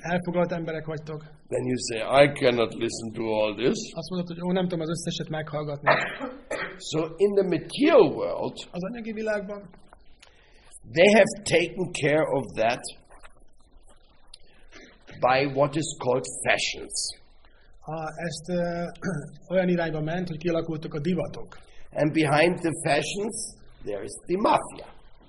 elfoglalt emberek vagytok. Then you say, I cannot listen to all this. Azt mondod, hogy ó, nem tudom az összeset meghallgatni. So in the material world, Az anyagi világban they have taken care of that by what is called fashions. ha ezt ö, [clears throat] olyan irányba ment, hogy kialakultak a divatok. And behind the fashions, there is the mafia.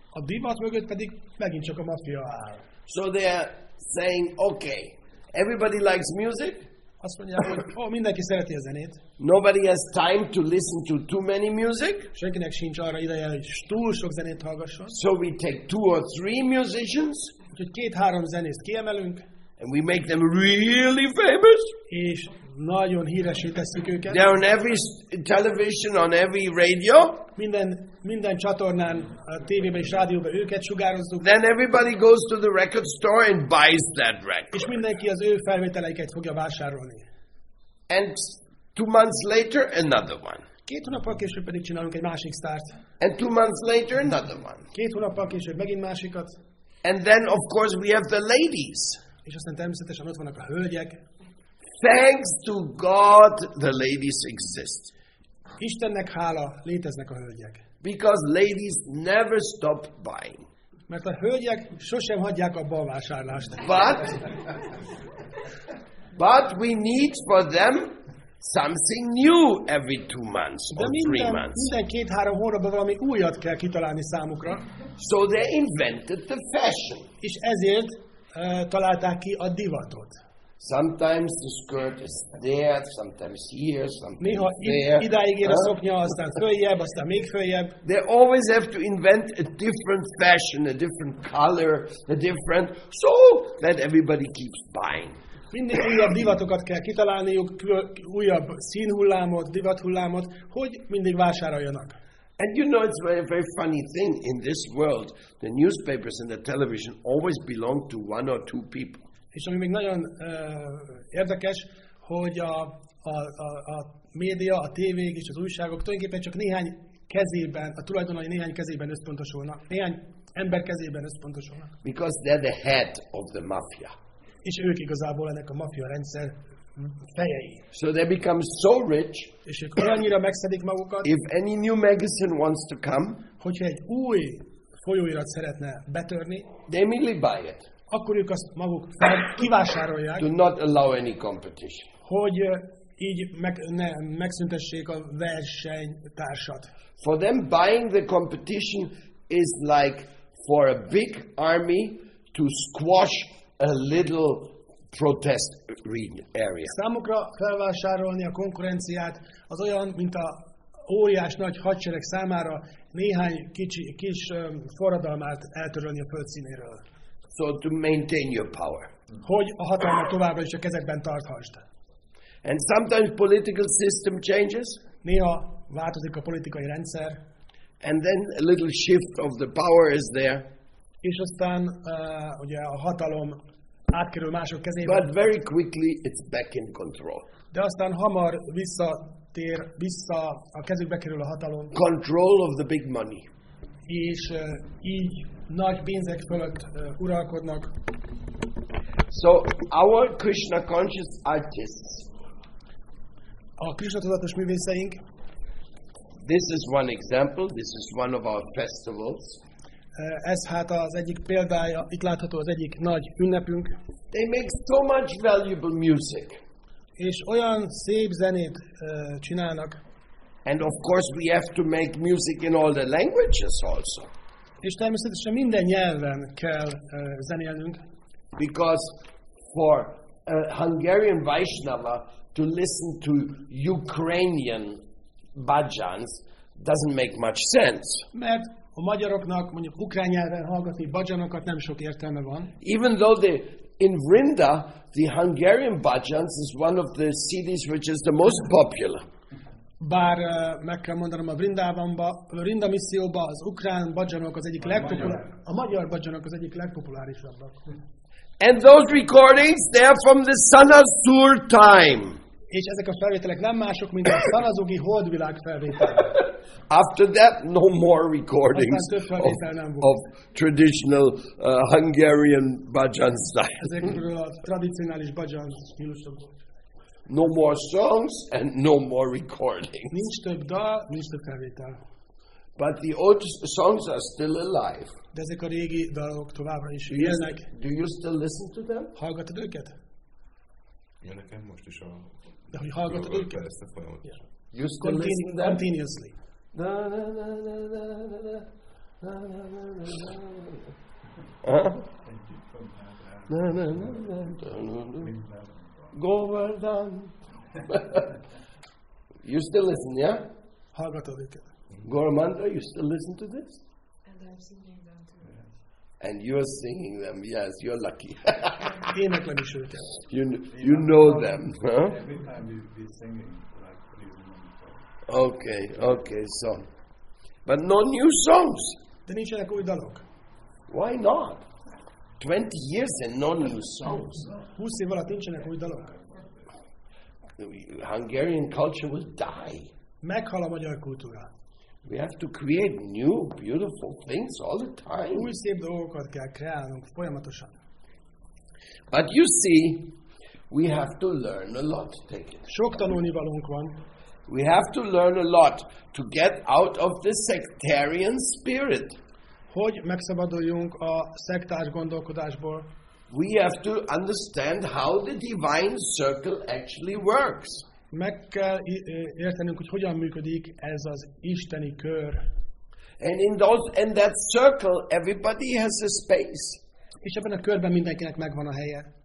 A divat mögött pedig megint csak a maffia áll. So they are saying, okay, everybody likes music. Azt mondják, hogy ó, mindenki szereti a zenét, Nobody has time to listen to too many music. senkinek sincs arra ideje, hogy túl sok zenét hallgasson. So we take two or three musicians Úgyhogy két-három zenészt kiemelünk, and we make them really famous. és nagyon híresé tesszük őket. They're on every television, on every radio. Minden, minden csatornán, a tévében és rádióban őket sugározzuk, Then everybody goes to the record store and buys that record. és mindenki az ő felvételeiket fogja vásárolni. And two months later, another one. Két hónappal később pedig csinálunk egy másik sztárt. And two months later, another one. Két hónappal később megint másikat, And then, of course, we have the ladies. és aztán természetesen ott vannak a hölgyek. Thanks to God, the ladies exist. Istennek hála, léteznek a hölgyek. Because ladies never stop buying. Mert a hölgyek sosem hagyják abba a vásárlást. But, but we need for them something new every two months De or three minden, months. minden két-három hónapban valami újat kell kitalálni számukra, So they invented the fashion. és ezért uh, találták ki a divatot. Sometimes the skirt is there, sometimes here, sometimes Néha there. id- idáig ér a szoknya, aztán följebb, aztán még följebb. They always have to invent a different fashion, a different color, a different, so that everybody keeps buying. Mindig újabb divatokat kell kitalálniuk, újabb színhullámot, divathullámot, hogy mindig vásároljanak. And you know, it's a very, very funny thing in this world. The newspapers and the television always belong to one or two people. És ami még nagyon érdekes, hogy a, a, a, a média, a tévék és az újságok tulajdonképpen csak néhány kezében, a tulajdonai néhány kezében összpontosulnak, néhány ember kezében összpontosulnak. Because they're the head of the mafia. És ők igazából ennek a maffia rendszer fejei. So they become so rich, És ők olyannyira megszedik magukat, if any new magazine wants to come, hogyha egy új folyóirat szeretne betörni, they immediately buy it. Akkor ők azt maguk fel, kivásárolják, Do not allow any competition. hogy így meg, ne, megszüntessék a versenytársat. For them, buying the competition is like for a big army to squash a little protest re- area. Számukra felvásárolni a konkurenciát az olyan, mint a óriás nagy hadsereg számára néhány kicsi, kis forradalmát eltörölni a földszínéről. So to maintain your power. Hogy a hatalmat továbbra is a kezekben tarthasd. And sometimes political system changes, Néha változik a politikai rendszer, and then a little shift of the power is there. és aztán uh, ugye a hatalom átkerül mások kezébe, But very quickly it's back in control. de aztán hamar visszatér, vissza a kezükbe kerül a hatalom, Control of the big money. És így nagy pénzek fölött uralkodnak. So our Krishna conscious artists, A Krishna tudatos művészeink, this is one example, this is one of our festivals. ez hát az egyik példája, itt látható az egyik nagy ünnepünk, They make so much valuable music. és olyan szép zenét uh, csinálnak, And of course, we have to make music in all the languages also. és természetesen minden nyelven kell uh, zenélnünk, Because for a Hungarian Vaishnava to listen to Ukrainian bhajans doesn't make much sense. mert a magyaroknak mondjuk ukrán nyelven hallgatni bajanokat nem sok értelme van, Even though the, in Vrinda, the Hungarian bhajans is one of the cities which is the most popular. Bár meg kell mondanom a Vrindávamba, a Vrinda misszióba az ukrán bajanok az egyik legpopulárisabbak. A magyar bajanok az egyik legpopulárisabbak. And those recordings, they are from the Sanasur time. És ezek a felvételek nem mások, mint a szanazogi holdvilág felvétel. [laughs] After that, no more recordings of, of traditional uh, Hungarian bhajan style. Ezekről a tradicionális bajan stílusokból. No more songs and no more recordings. Nincs több dal, nincs. But the old songs are still alive. De ezek a régi dalok továbbra is Do you, élnek. do you still listen to them? Hallgatod őket? Ja, nekem most is a... De hogy hallgatod Jó, őket? Persze, folyamatosan. You still listen to them? continuously. Na, na, na, na, na, na, na. Na, na, na, na, na. Huh? Na, na, na, na, na, na, na. Govardhan. [laughs] you still listen, yeah? Hallgatod őket. Gormanda, you still listen to this? And I'm singing them too. And you're singing them. Yes, you're lucky. Éneklem is őket. you, you know them, huh? Every time we, we singing, like, praising and Okay, okay, so. But no new songs. De nincsenek új dalok. Why not? 20 years and no new songs. 20 év alatt nincsenek új dalok. Hungarian culture will die. Meghal a magyar kultúra. We have to create new, beautiful things all the time. Új szép dolgokat kell kreálnunk folyamatosan. But you see, we have to learn a lot. Take it. Sok tanulnivalónk van. We have to learn a lot to get out of the sectarian spirit. Hogy megszabaduljunk a szektás gondolkodásból. We have to understand how the divine circle actually works. Meg kell értenünk, hogy hogyan működik ez az isteni kör. And in those in that circle, everybody has a space. És ebben a körben mindenkinek megvan a helye.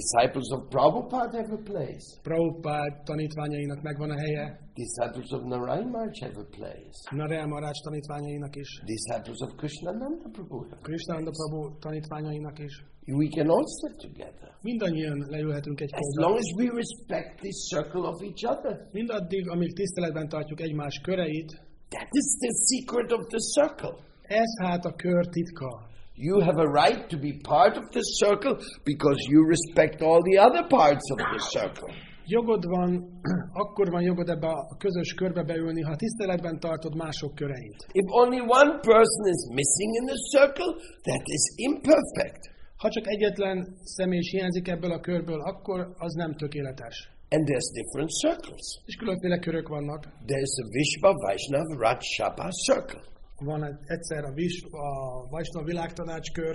Disciples of Prabhupada have a place. Prabhupád tanítványainak megvan a helye. Disciples of Narayan Maharaj have a place. Narel Marács tanítványainak is. Disciples of Krishnananda Prabhu have a Krishnanda Prabhu tanítványainak is. We can all sit together. Mindannyian leülhetünk egy As long as we respect the circle of each other. Mindaddig, amíg tiszteletben tartjuk egymás köreit, That is the secret of the circle. ez hát a kör titka. You have a right to be part of the circle because you respect all the other parts of the circle. Jogod van, [clears throat] akkor van jogod ebbe a közös körbe beülni, ha tiszteletben tartod mások köreit. If only one person is missing in the circle, that is imperfect. Ha csak egyetlen személy is hiányzik ebből a körből, akkor az nem tökéletes. And there's different circles. És különféle körök vannak. There's a Vishva Vaishnav Raj Shapa circle. Van egy- egyszer a, Vis, a Vajsnav világtanácskör,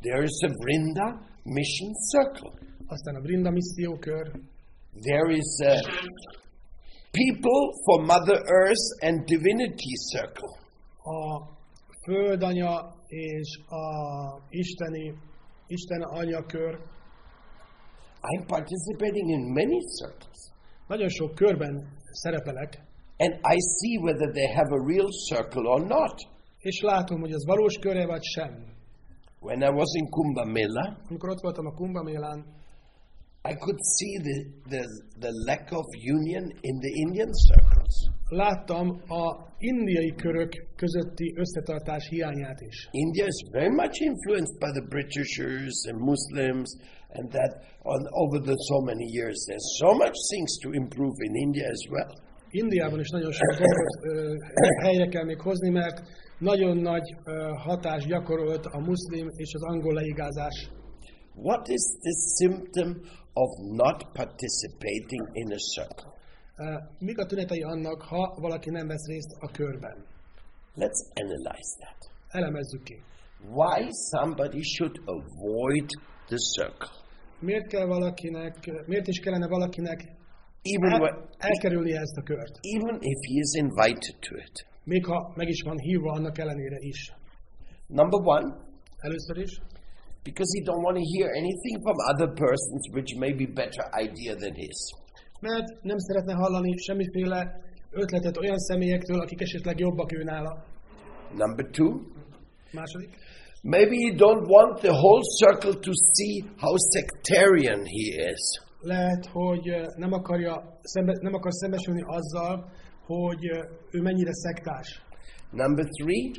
There is a Vrinda mission circle. aztán a Brinda missziókör, There is a people for Mother Earth and Divinity circle. a földanya és a isteni, Isten anya kör. I'm participating in many circles. Nagyon sok körben szerepelek, And I see whether they have a real circle or not. és látom, hogy az valós köre vagy sem. When I was in Kumbh Mela, Amikor ott voltam a Kumbh Mélán, I could see the, the, the lack of union in the Indian circles. láttam a indiai körök közötti összetartás hiányát is. India is very much influenced by the Britishers and Muslims, and that on, over the so many years, there's so much things to improve in India as well. Indiában is nagyon sok dolgot helyre kell még hozni, mert nagyon nagy ö, hatást gyakorolt a muszlim és az angol leigázás. What is the symptom of not participating in a circle? Mik a tünetei annak, ha valaki nem vesz részt a körben? Let's analyze that. Elemezzük ki. Why somebody should avoid the circle? Miért, kell valakinek, miért is kellene valakinek Even, el, when, ezt a kört? even if he is invited to it. Még ha meg is van hívva annak ellenére is. Number one, Először is, because he don't want to hear anything from other persons which may be better idea than his. mert nem szeretne hallani semmiféle ötletet olyan személyektől, akik esetleg jobbak ő nála. Number two, Második. maybe he don't want the whole circle to see how sectarian he is. Lehet, hogy nem, akarja, szembe, nem akar szembesülni azzal, hogy ő mennyire szektás. Number three,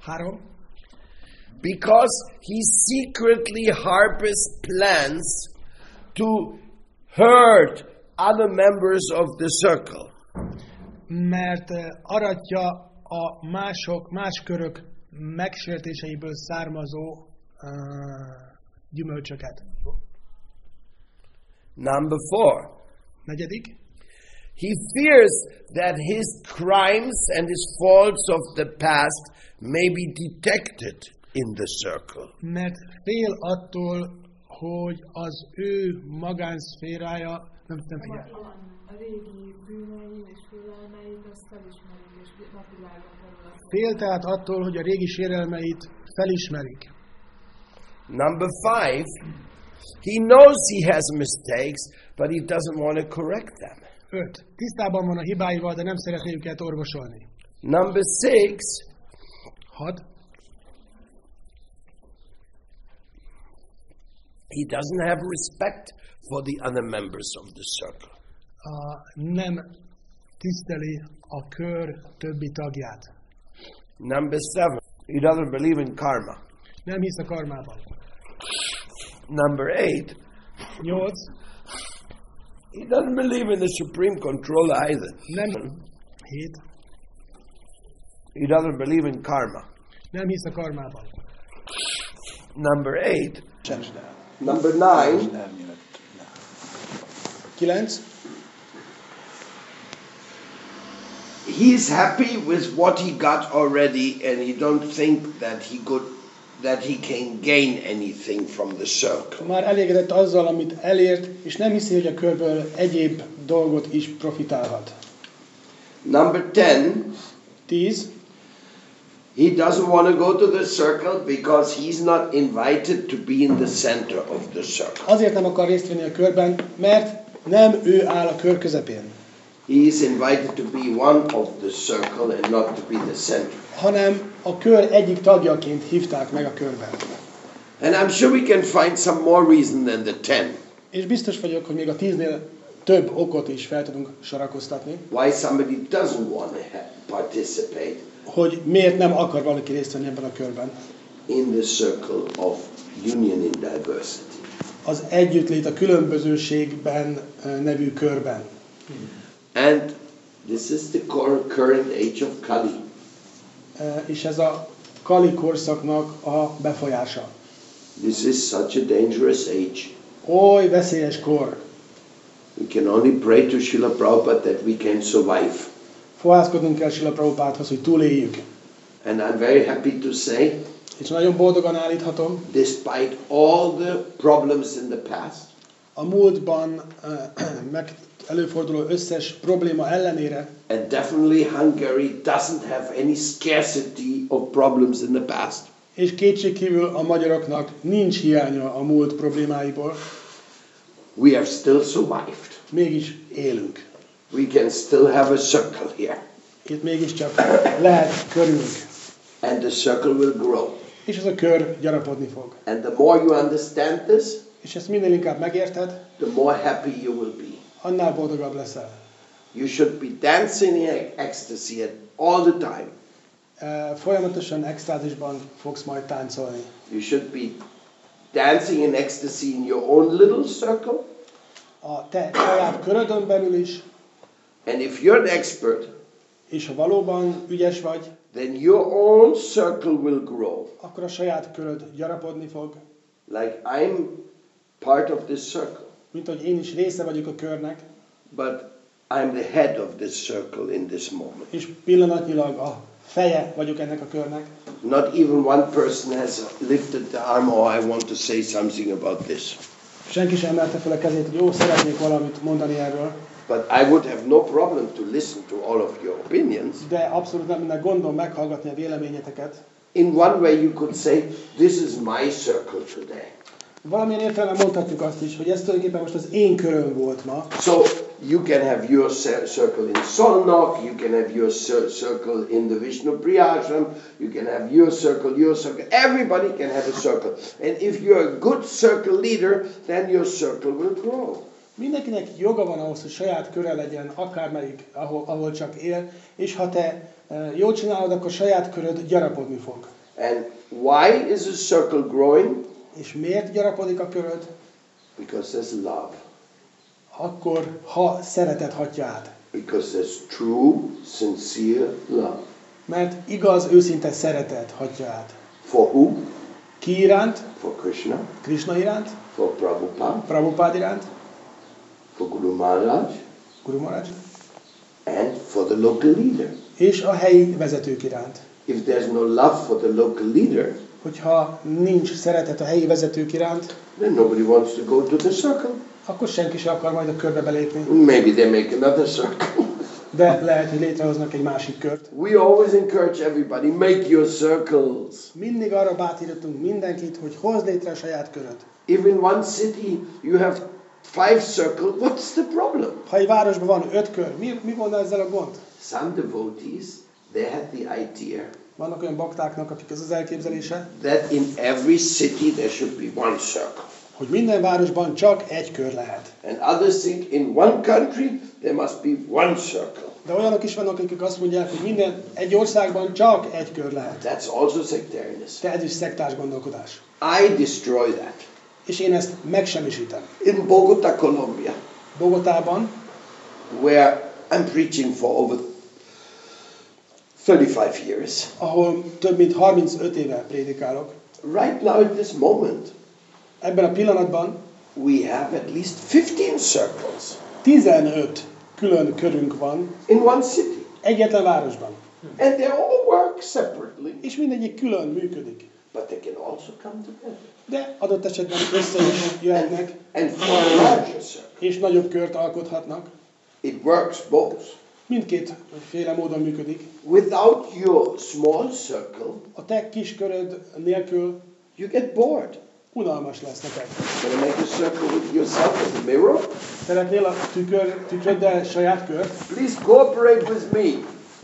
Három. because he secretly harbors plans to hurt other members of the circle. mert aratja a mások, más körök megsértéseiből származó uh, gyümölcsöket. Number four, Negyedik, he fears that his crimes and his faults of the past may be detected in the circle. mert fél attól, hogy az ő magánszférája, nem, nem figyel, A régi bűnei és félelmeit azt felismerik, és napvilágon fél tehát attól, hogy a régi sérelmeit felismerik. Number five, he knows he has mistakes, but he doesn't want to correct them. Tisztában van a hibáival, de nem szeretné őket orvosolni. Number six, Hat. he doesn't have respect for the other members of the circle. A, nem tiszteli a kör többi tagját. Number seven, he doesn't believe in karma. Nem hisz a karmában. Number eight, Nyolc. he doesn't believe in the supreme control either. Nem. Hét. He doesn't believe in karma. Nem hisz a karmában. Number eight, number nine, Kilenc. he's happy with what he got already, and he don't think that he could, that he can gain anything from the circle. Már elégedett azzal, amit elért, és nem hiszi, hogy a körből egyéb dolgot is profitálhat. Number ten, Tíz. he doesn't want to go to the circle because he's not invited to be in the center of the circle. Azért nem akar részt venni a körben, mert nem ő áll a kör közepén, He is invited to be one of the circle and not to be the center. Hanem a kör egyik tagjaként hívták meg a körben. And I'm sure we can find some more reason than the ten És biztos vagyok, hogy még a tíznél több okot is fel tudunk sorakoztatni, why somebody doesn't want to participate hogy miért nem akar valaki részt venni ebben a körben. in the circle of union in diversity. Az együttlét a különbözőségben eh, nevű körben. And this is the current age of Kali. És ez a Kali korszaknak a befolyása. This is such a dangerous age. Oly veszélyes kor. We can only pray to Srila Prabhupada that we can survive. Fohászkodnunk kell Sila Prabhupádhoz, hogy túléljük. And I'm very happy to say, És nagyon boldogan állíthatom, despite all the problems in the past, a múltban eh, [clears throat] meg előforduló összes probléma ellenére, and definitely Hungary doesn't have any scarcity of problems in the past, és kétségkívül a magyaroknak nincs hiánya a múlt problémáiból, we have still survived. mégis élünk. We can still have a circle here, Itt mégiscsak lehet körünk, and the circle will grow. és ez a kör gyarapodni fog. And the more you understand this, És ezt minél inkább megérted, the more happy you will be. Annál boldogabb leszel. You should be dancing in ecstasy all the time. Eh, Folyamatosan extázisban fogsz majd táncolni. You should be dancing in ecstasy in your own little circle. A te saját körödön belül is, And if you're an expert, és ha valóban ügyes vagy, then your own circle will grow. akkor a saját köröd gyarapodni fog, Like I'm part of this circle, mint hogy én is része vagyok a körnek, but I'm the head of this circle in this moment. és pillanatnyilag a feje vagyok ennek a körnek. Not even one person has lifted the arm, oh, I want to say something about this. Senki sem emelte fel a kezét, hogy jó, szeretnék valamit mondani erről, But I would have no problem to listen to all of your opinions. de abszolút nem lenne gondom meghallgatni a véleményeteket. In one way, you could say, This is my circle today. Valamilyen értelemben mondhatjuk azt is, hogy ez tulajdonképpen most az én köröm volt ma, So you can have your cir- circle in Solnok, you can have your cir- circle in the Vishnu Priyashram, you can have your circle, your circle. Everybody can have a circle. And if you're a good circle leader, then your circle will grow. Mindenkinek joga van ahhoz, hogy saját köre legyen, akármelyik, ahol, ahol csak él, és ha te e, jól csinálod, akkor saját köröd gyarapodni fog. And why is a circle growing? És miért gyarapodik a köröd? Because there's love. akkor ha szeretet hatja át. Because there's true, sincere love. Mert igaz, őszinte szeretet hatja át. For who? Ki iránt? For Krishna, Krishna iránt? for Prabhupada, Prabhupád iránt? for Guru Maharaj, Guru Maharaj? and for the local leader. És a helyi vezetők iránt. If there's no love for the local leader, Hogyha nincs szeretet a helyi vezetők iránt, then nobody wants to go to the circle. akkor senki sem akar majd a körbe belépni. Maybe they make another circle. De lehet, hogy létrehoznak egy másik kört. We always encourage everybody, make your circles. Mindig arra bátorítunk mindenkit, hogy hozd létre a saját köröt. In one city you have five circles, what's the problem? Ha egy városban van öt kör, mi, mi volna ezzel a gond? Some devotees, they had the idea Vannak olyan baktáknak, akik ez az elképzelése, that in every city there should be one circle. hogy minden városban csak egy kör lehet. And others think in one country there must be one circle. De olyanok is vannak, akik azt mondják, hogy minden egy országban csak egy kör lehet. That's also sectarianism. Ez is szektás gondolkodás. I destroy that. És én ezt megsemmisítem. In Bogota, Colombia, Bogotában, where I'm preaching for over 35 years, ahol több mint 35 éve prédikálok, right now at this moment, ebben a pillanatban we have at least 15 circles 15 külön körünk van in one city. egyetlen városban. And they all work separately, És mindegyik külön működik. but they can also come together. De adott esetben össze is jöhetnek, And for a larger circle, és nagyobb kört alkothatnak. it works both. Mindkét féle módon működik. Without your small circle, A te kis köröd nélkül you get bored. unalmas lesz neked. Gonna make a circle with yourself in the mirror? Szeretnél a tükör, tükröddel saját kört, Please cooperate with me.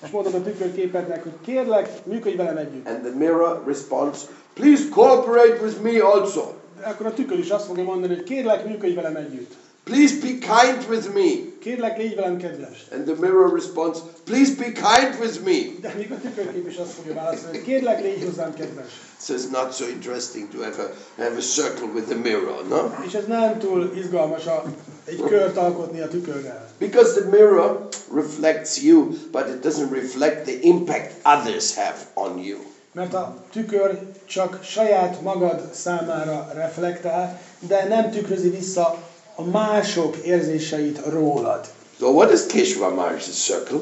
és mondod a tükörképednek, hogy kérlek, működj velem együtt. And the mirror responds, please cooperate with me also. De akkor a tükör is azt fogja mondani, hogy kérlek, működj velem együtt. Please be kind with me. Kérlek, légy velem kedves. And the mirror responds, please be kind with me. De még a tükörkép is azt fogja válaszolni, kérlek, légy hozzám kedves. So it's not so interesting to have a, have a circle with the mirror, no? És ez nem túl izgalmas a, egy kört alkotni a tükörrel. Because the mirror reflects you, but it doesn't reflect the impact others have on you. Mert a tükör csak saját magad számára reflektál, de nem tükrözi vissza a mások érzéseit rólad. So what is Keshava Maharaj's circle?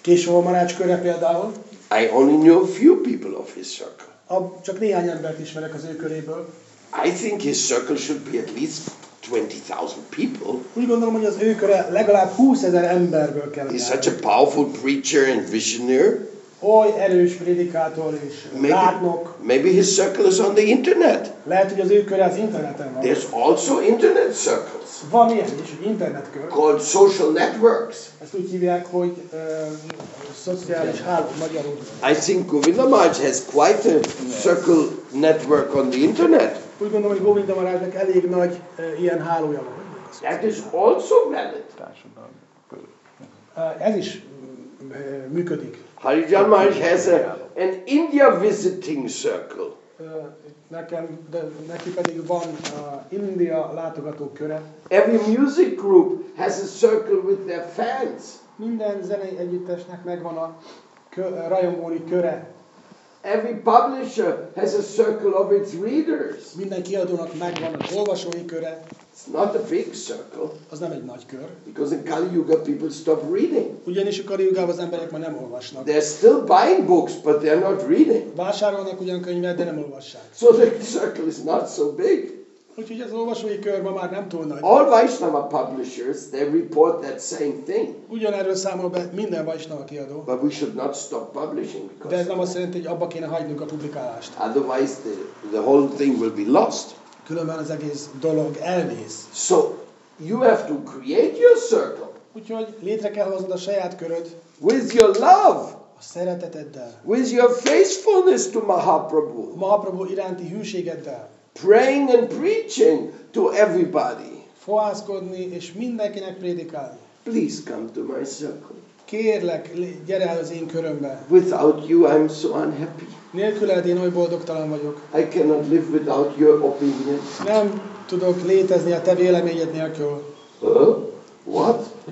Késó Marács köre például, I only knew a few people of his circle. a, csak néhány embert ismerek az ő köréből. I think his circle should be at least 20,000 people. Úgy gondolom, hogy az ő köre legalább 20 ezer emberből kell, He's such a powerful preacher and visionary. Oly erős prédikátor és Maybe, látnok. maybe his circle is on the internet. Lehet, hogy az ő köre az interneten van. There's also internet circles Van ilyen is, hogy internetkör. called social networks. Ezt úgy hívják, hogy uh, szociális háló magyarul. I think Govinda Maharaj has quite a circle network on the internet. Úgy gondolom, hogy Govinda Marázsnak elég nagy uh, ilyen hálója van. That is also valid. Uh, ez is uh, működik. Harijan Maharaj has a, an India visiting circle. Nekem, de neki pedig van uh, India látogató köre. Every music group has a circle with their fans. Minden zenei együttesnek megvan a kö, rajongói köre. Every publisher has a circle of its readers. Minden kiadónak megvan az olvasói köre. It's not a big circle Az nem egy nagy kör. because in Kali Yuga people stop reading. Ugyanis a Kali Yugában az emberek már nem olvasnak. They're still buying books, but they're not reading. Vásárolnak ugyan könyvet, de nem olvassák. So the [laughs] circle is not so big. Úgyhogy az olvasói kör ma már nem túl nagy. All Vaishnava publishers, they report that same thing. Ugyanerről számol be minden Vaisnava kiadó. But we should not stop publishing De ez because nem azt jelenti, hogy abba kéne hagynunk a publikálást. otherwise the, the whole thing will be lost. Különben az egész dolog elvész. So you have to create your circle Úgyhogy létre kell hoznod a saját köröd with your love, a szereteteddel, with your faithfulness to Mahaprabhu, Mahaprabhu iránti hűségeddel, praying and preaching to everybody. fohászkodni és mindenkinek prédikálni. Please come to my circle. Kérlek, gyere el az én körömbe. Without you, I'm so unhappy. Nélküled én oly boldogtalan vagyok. I cannot live without your opinion. Nem tudok létezni a te véleményed nélkül. Huh?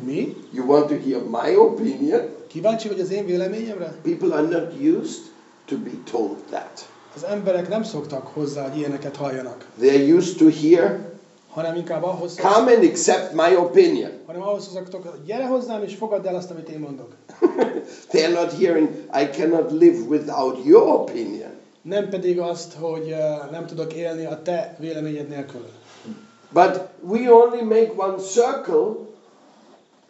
Mi? You want to hear my opinion? Kíváncsi vagy az én véleményemre? People are not used to be told that. Az emberek nem szoktak hozzá, hogy ilyeneket halljanak, They're used to hear, hanem inkább ahhoz, come and accept my opinion. [laughs] hanem ahhoz szoktak, hogy gyere hozzám és fogadd el azt, amit én mondok. They're not hearing, I cannot live without your opinion. Nem pedig azt, hogy nem tudok élni a te véleményed nélkül. But we only make one circle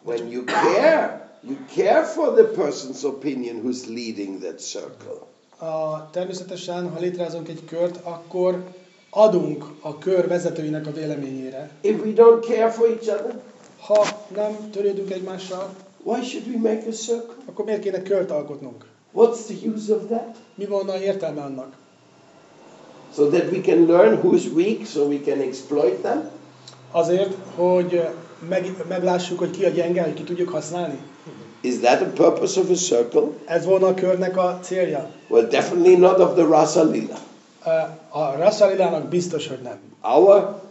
when you care. You care for the person's opinion who's leading that circle. A, természetesen, ha létrehozunk egy kört, akkor adunk a kör vezetőinek a véleményére. If we don't care for each other, Ha nem törődünk egymással, why should we make a circle? akkor miért kéne kört alkotnunk? What's the use of that? Mi volna a értelme annak? So that we can learn who's weak so we can exploit them? Azért, hogy meg, meglássuk, hogy ki a gyenge, hogy ki tudjuk használni. Is that a purpose of a circle? Ez volna a körnek a célja. Well, definitely not of the Rasa Lila. A Rassalilának biztos, hogy nem. Our,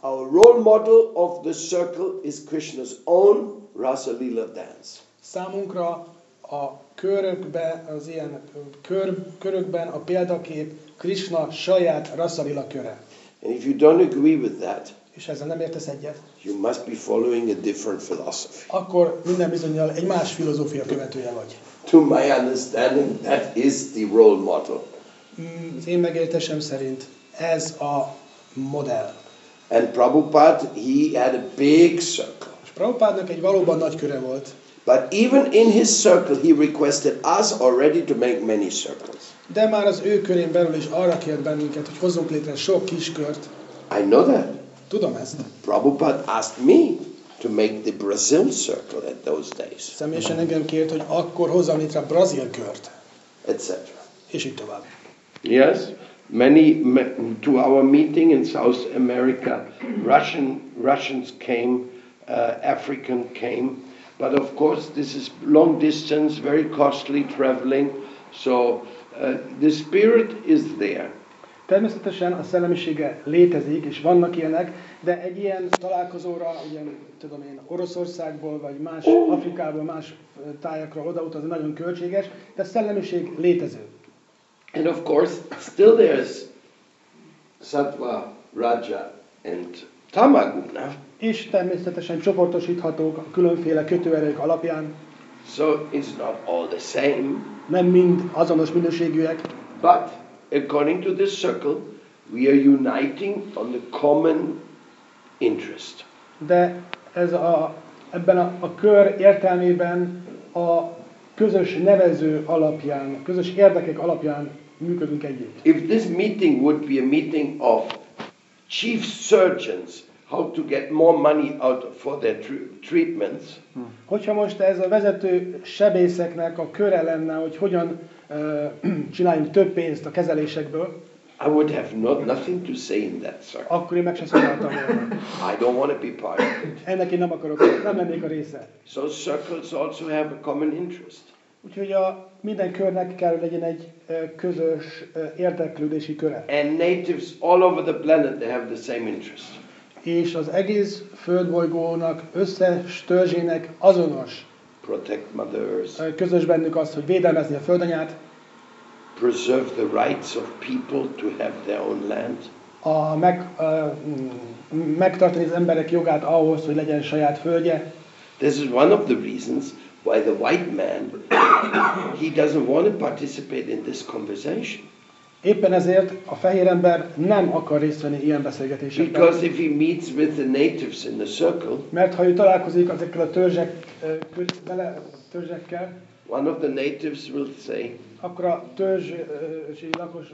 our role model of the circle is Krishna's own Rasa Lila dance. Számunkra a körökben, az ilyen kör, körökben a példakép Krishna saját Rassalila köre. And if you don't agree with that, És ezzel nem értesz egyet, you must be following a different philosophy. akkor minden bizonyal egy más filozófia követője vagy. To my understanding, that is the role model. Mm, Az én megértésem szerint ez a modell. And Prabhupada, he had a big circle. És Prabhupádnak egy valóban nagy köre volt, But even in his circle, he requested us already to make many circles. de már az ő körén belül is arra kért bennünket, hogy hozzunk létre sok kiskört. I know that. Tudom ezt. Prabhupada asked me to make the Brazil circle at those days, Személyesen engem kért, hogy akkor hozzam létre a brazil kört. etc. És így tovább. Yes, many ma- to our meeting in South America, Russian Russians came, uh, African came, but of course this is long distance, very costly traveling. So uh, the spirit is there. Természetesen a szellemisége létezik, és vannak ilyenek, de egy ilyen találkozóra, ilyen, tudom én, Oroszországból, vagy más Afrikából, más ö, tájakról odautazni nagyon költséges, de szellemiség létező. And of course, still there's Sattva, Raja, and Tamaguna. És természetesen csoportosíthatók a különféle kötőerők alapján, So it's not all the same, nem mind azonos minőségűek, but according to this circle, we are uniting on the common interest. de ez a, ebben a, a kör értelmében a közös nevező alapján, közös érdekek alapján működünk együtt. If this meeting would be a meeting of chief surgeons, how to get more money out for their tr- treatments, Hogyha most ez a vezető sebészeknek a köre lenne, hogy hogyan [clears throat] csináljunk több pénzt a kezelésekből, I would have not, nothing to say in that circle. akkor én meg sem szólaltam volna. [laughs] I don't want to be part of it. Ennek én nem akarok, nem lennék a része. So circles also have a common interest. Úgyhogy a, minden körnek kell, legyen egy közös érdeklődési köre. And natives all over the planet, they have the same interest. És az egész földbolygónak, összes törzsének azonos Protect mothers, ö, közös bennük az, hogy védelmezni a földanyát, preserve the rights of people to have their own land, a meg, mm, megtartani az emberek jogát ahhoz, hogy legyen saját földje. This is one of the reasons why the white man [coughs] he doesn't want to participate in this conversation. Éppen ezért a fehér ember nem akar részt venni ilyen beszélgetésekben. Because if he meets with the natives in the circle, Mert ha ő találkozik ezekkel a törzsek, vele, törzsekkel, one of the natives will say, akkor a törzsi lakos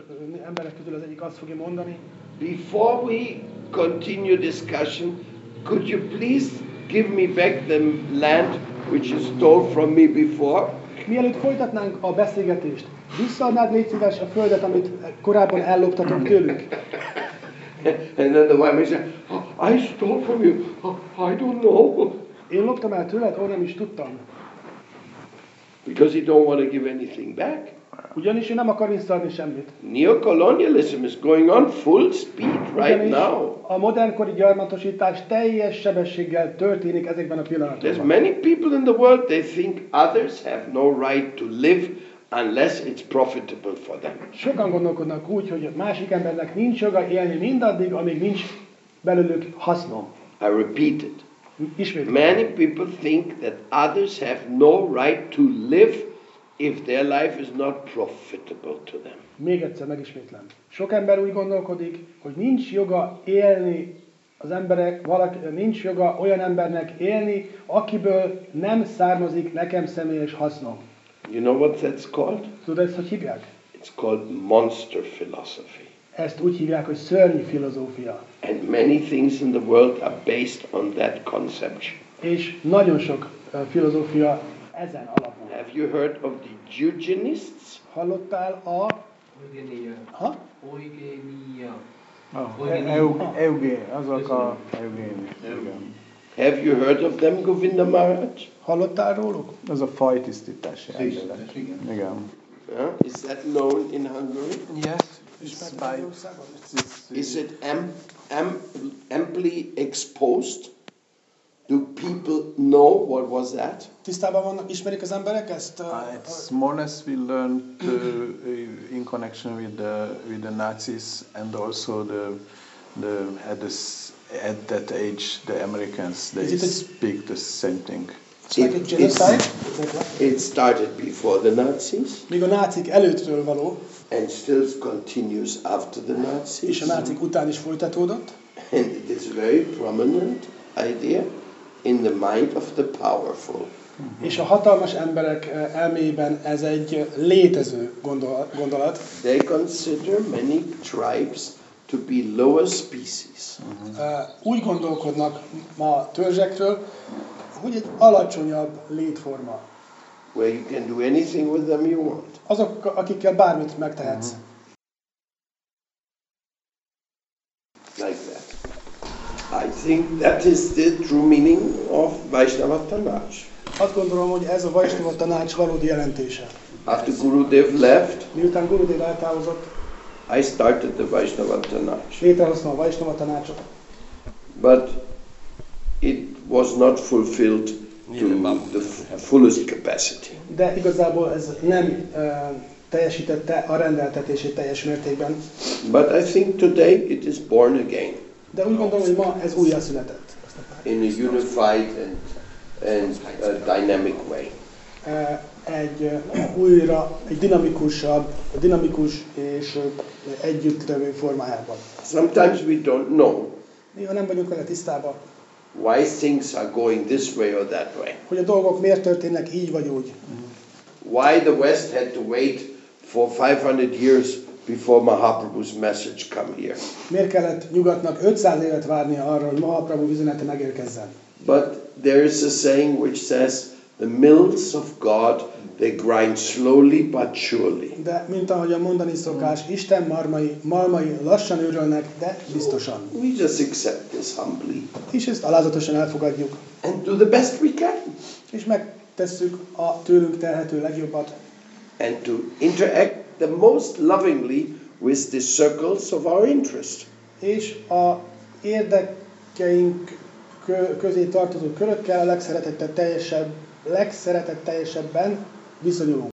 emberek közül az egyik azt fogja mondani, Before we continue discussion, could you please give me back the land which you stole from me before? mielőtt folytatnánk a beszélgetést, visszaadnád légy szíves a földet, amit korábban elloptatok tőlük? And then the white man said, "Oh, I stole from you. Oh, I don't know. Én loptam el tőled, ó, nem is tudtam. Because he don't want to give anything back. Ugyanis ő nem akar visszaadni semmit. Neocolonialism is going on full speed right Ugyanis now. a modernkori gyarmatosítás teljes sebességgel történik ezekben a There's pillanatokban. many people in the world they think others have no right to live unless it's profitable for them. Sokan gondolkodnak úgy, hogy a másik embernek nincs joga élni mindaddig, amíg nincs belőlük hasznom. I repeat it. Ismét. Many people think that others have no right to live if their life is not profitable to them. Még egyszer megismétlem. Sok ember úgy gondolkodik, hogy nincs joga élni az emberek, valaki, nincs joga olyan embernek élni, akiből nem származik nekem személyes hasznom. You know what that's called? Tudod, ezt hogy hívják? It's called monster philosophy. Ezt úgy hívják, hogy szörnyű filozófia. And many things in the world are based on that conception. És nagyon sok ö, filozófia ezen alapul. Have you heard of the eugenists? Hallottál a... Eugenia. Ha? Eugenia. Ah, eu, Eugén, azok a Eugén. Igen. Have you heard of them, Govinda Maharaj? Hallottál róluk? Az a fajtisztítási elmélet. Igen. Yeah? Is that known in Hungary? Yes. It's by, Is it am, am, amply exposed? Do people know what was that? Tisztában vannak, ismerik az emberek ezt? Uh, it's more or less we learned uh, [coughs] in connection with the with the Nazis and also the the at this at that age the Americans they speak the same thing. It's like a It- genocide. It started before the Nazis Még a nácik előttről való, and still continues after the Nazis. és a nácik után is folytatódott, And it is a very prominent idea in the mind of the powerful. és a hatalmas emberek eh, elméjében ez egy létező gondol- gondolat. They consider many tribes to be lower species. Úgy gondolkodnak ma törzsekről, hogy egy alacsonyabb létforma. where you can do anything with them you want. Azok, akikkel bármit megtehetsz. Like that. I think that is the true meaning of Vaishnava Tanaj. Azt gondolom, hogy ez a Vajsnava tanács valódi jelentése. After Gurudev left, Miután Gurudev eltávozott, I started the Vaishnava Tanaj. létrehoztam a Vajsnava tanácsot, But it was not fulfilled to the fullest capacity. de igazából ez nem eh, teljesítette a rendeltetését teljes mértékben. But I think today it is born again De úgy gondolom, hogy ma ez újra született. in a unified and, and a dynamic way. Eh, Egy eh, újra, egy dinamikusabb, dinamikus és eh, együttlevő formájában. Sometimes we don't know Néha nem vagyunk vele tisztában, why things are going this way or that way. hogy a dolgok miért történnek így vagy úgy. Why the West had to wait for 500 years before Mahaprabhu's message come here. Miért kellett nyugatnak 500 évet várnia arra, hogy Mahaprabhu üzenete megérkezzen? But there is a saying which says, the mills of God, they grind slowly but surely. De, mint ahogy a mondani szokás, Isten marmai, malmai lassan őrölnek, de biztosan. We just accept this humbly És ezt alázatosan elfogadjuk, and do the best we can. és megtesszük a tőlünk telhető legjobbat, And to interact the most lovingly with the circles of our interest. és a érdekeink kö- közé tartozó körökkel a legszeretetteljesebb, legszeretetteljesebben Missa nenhuma.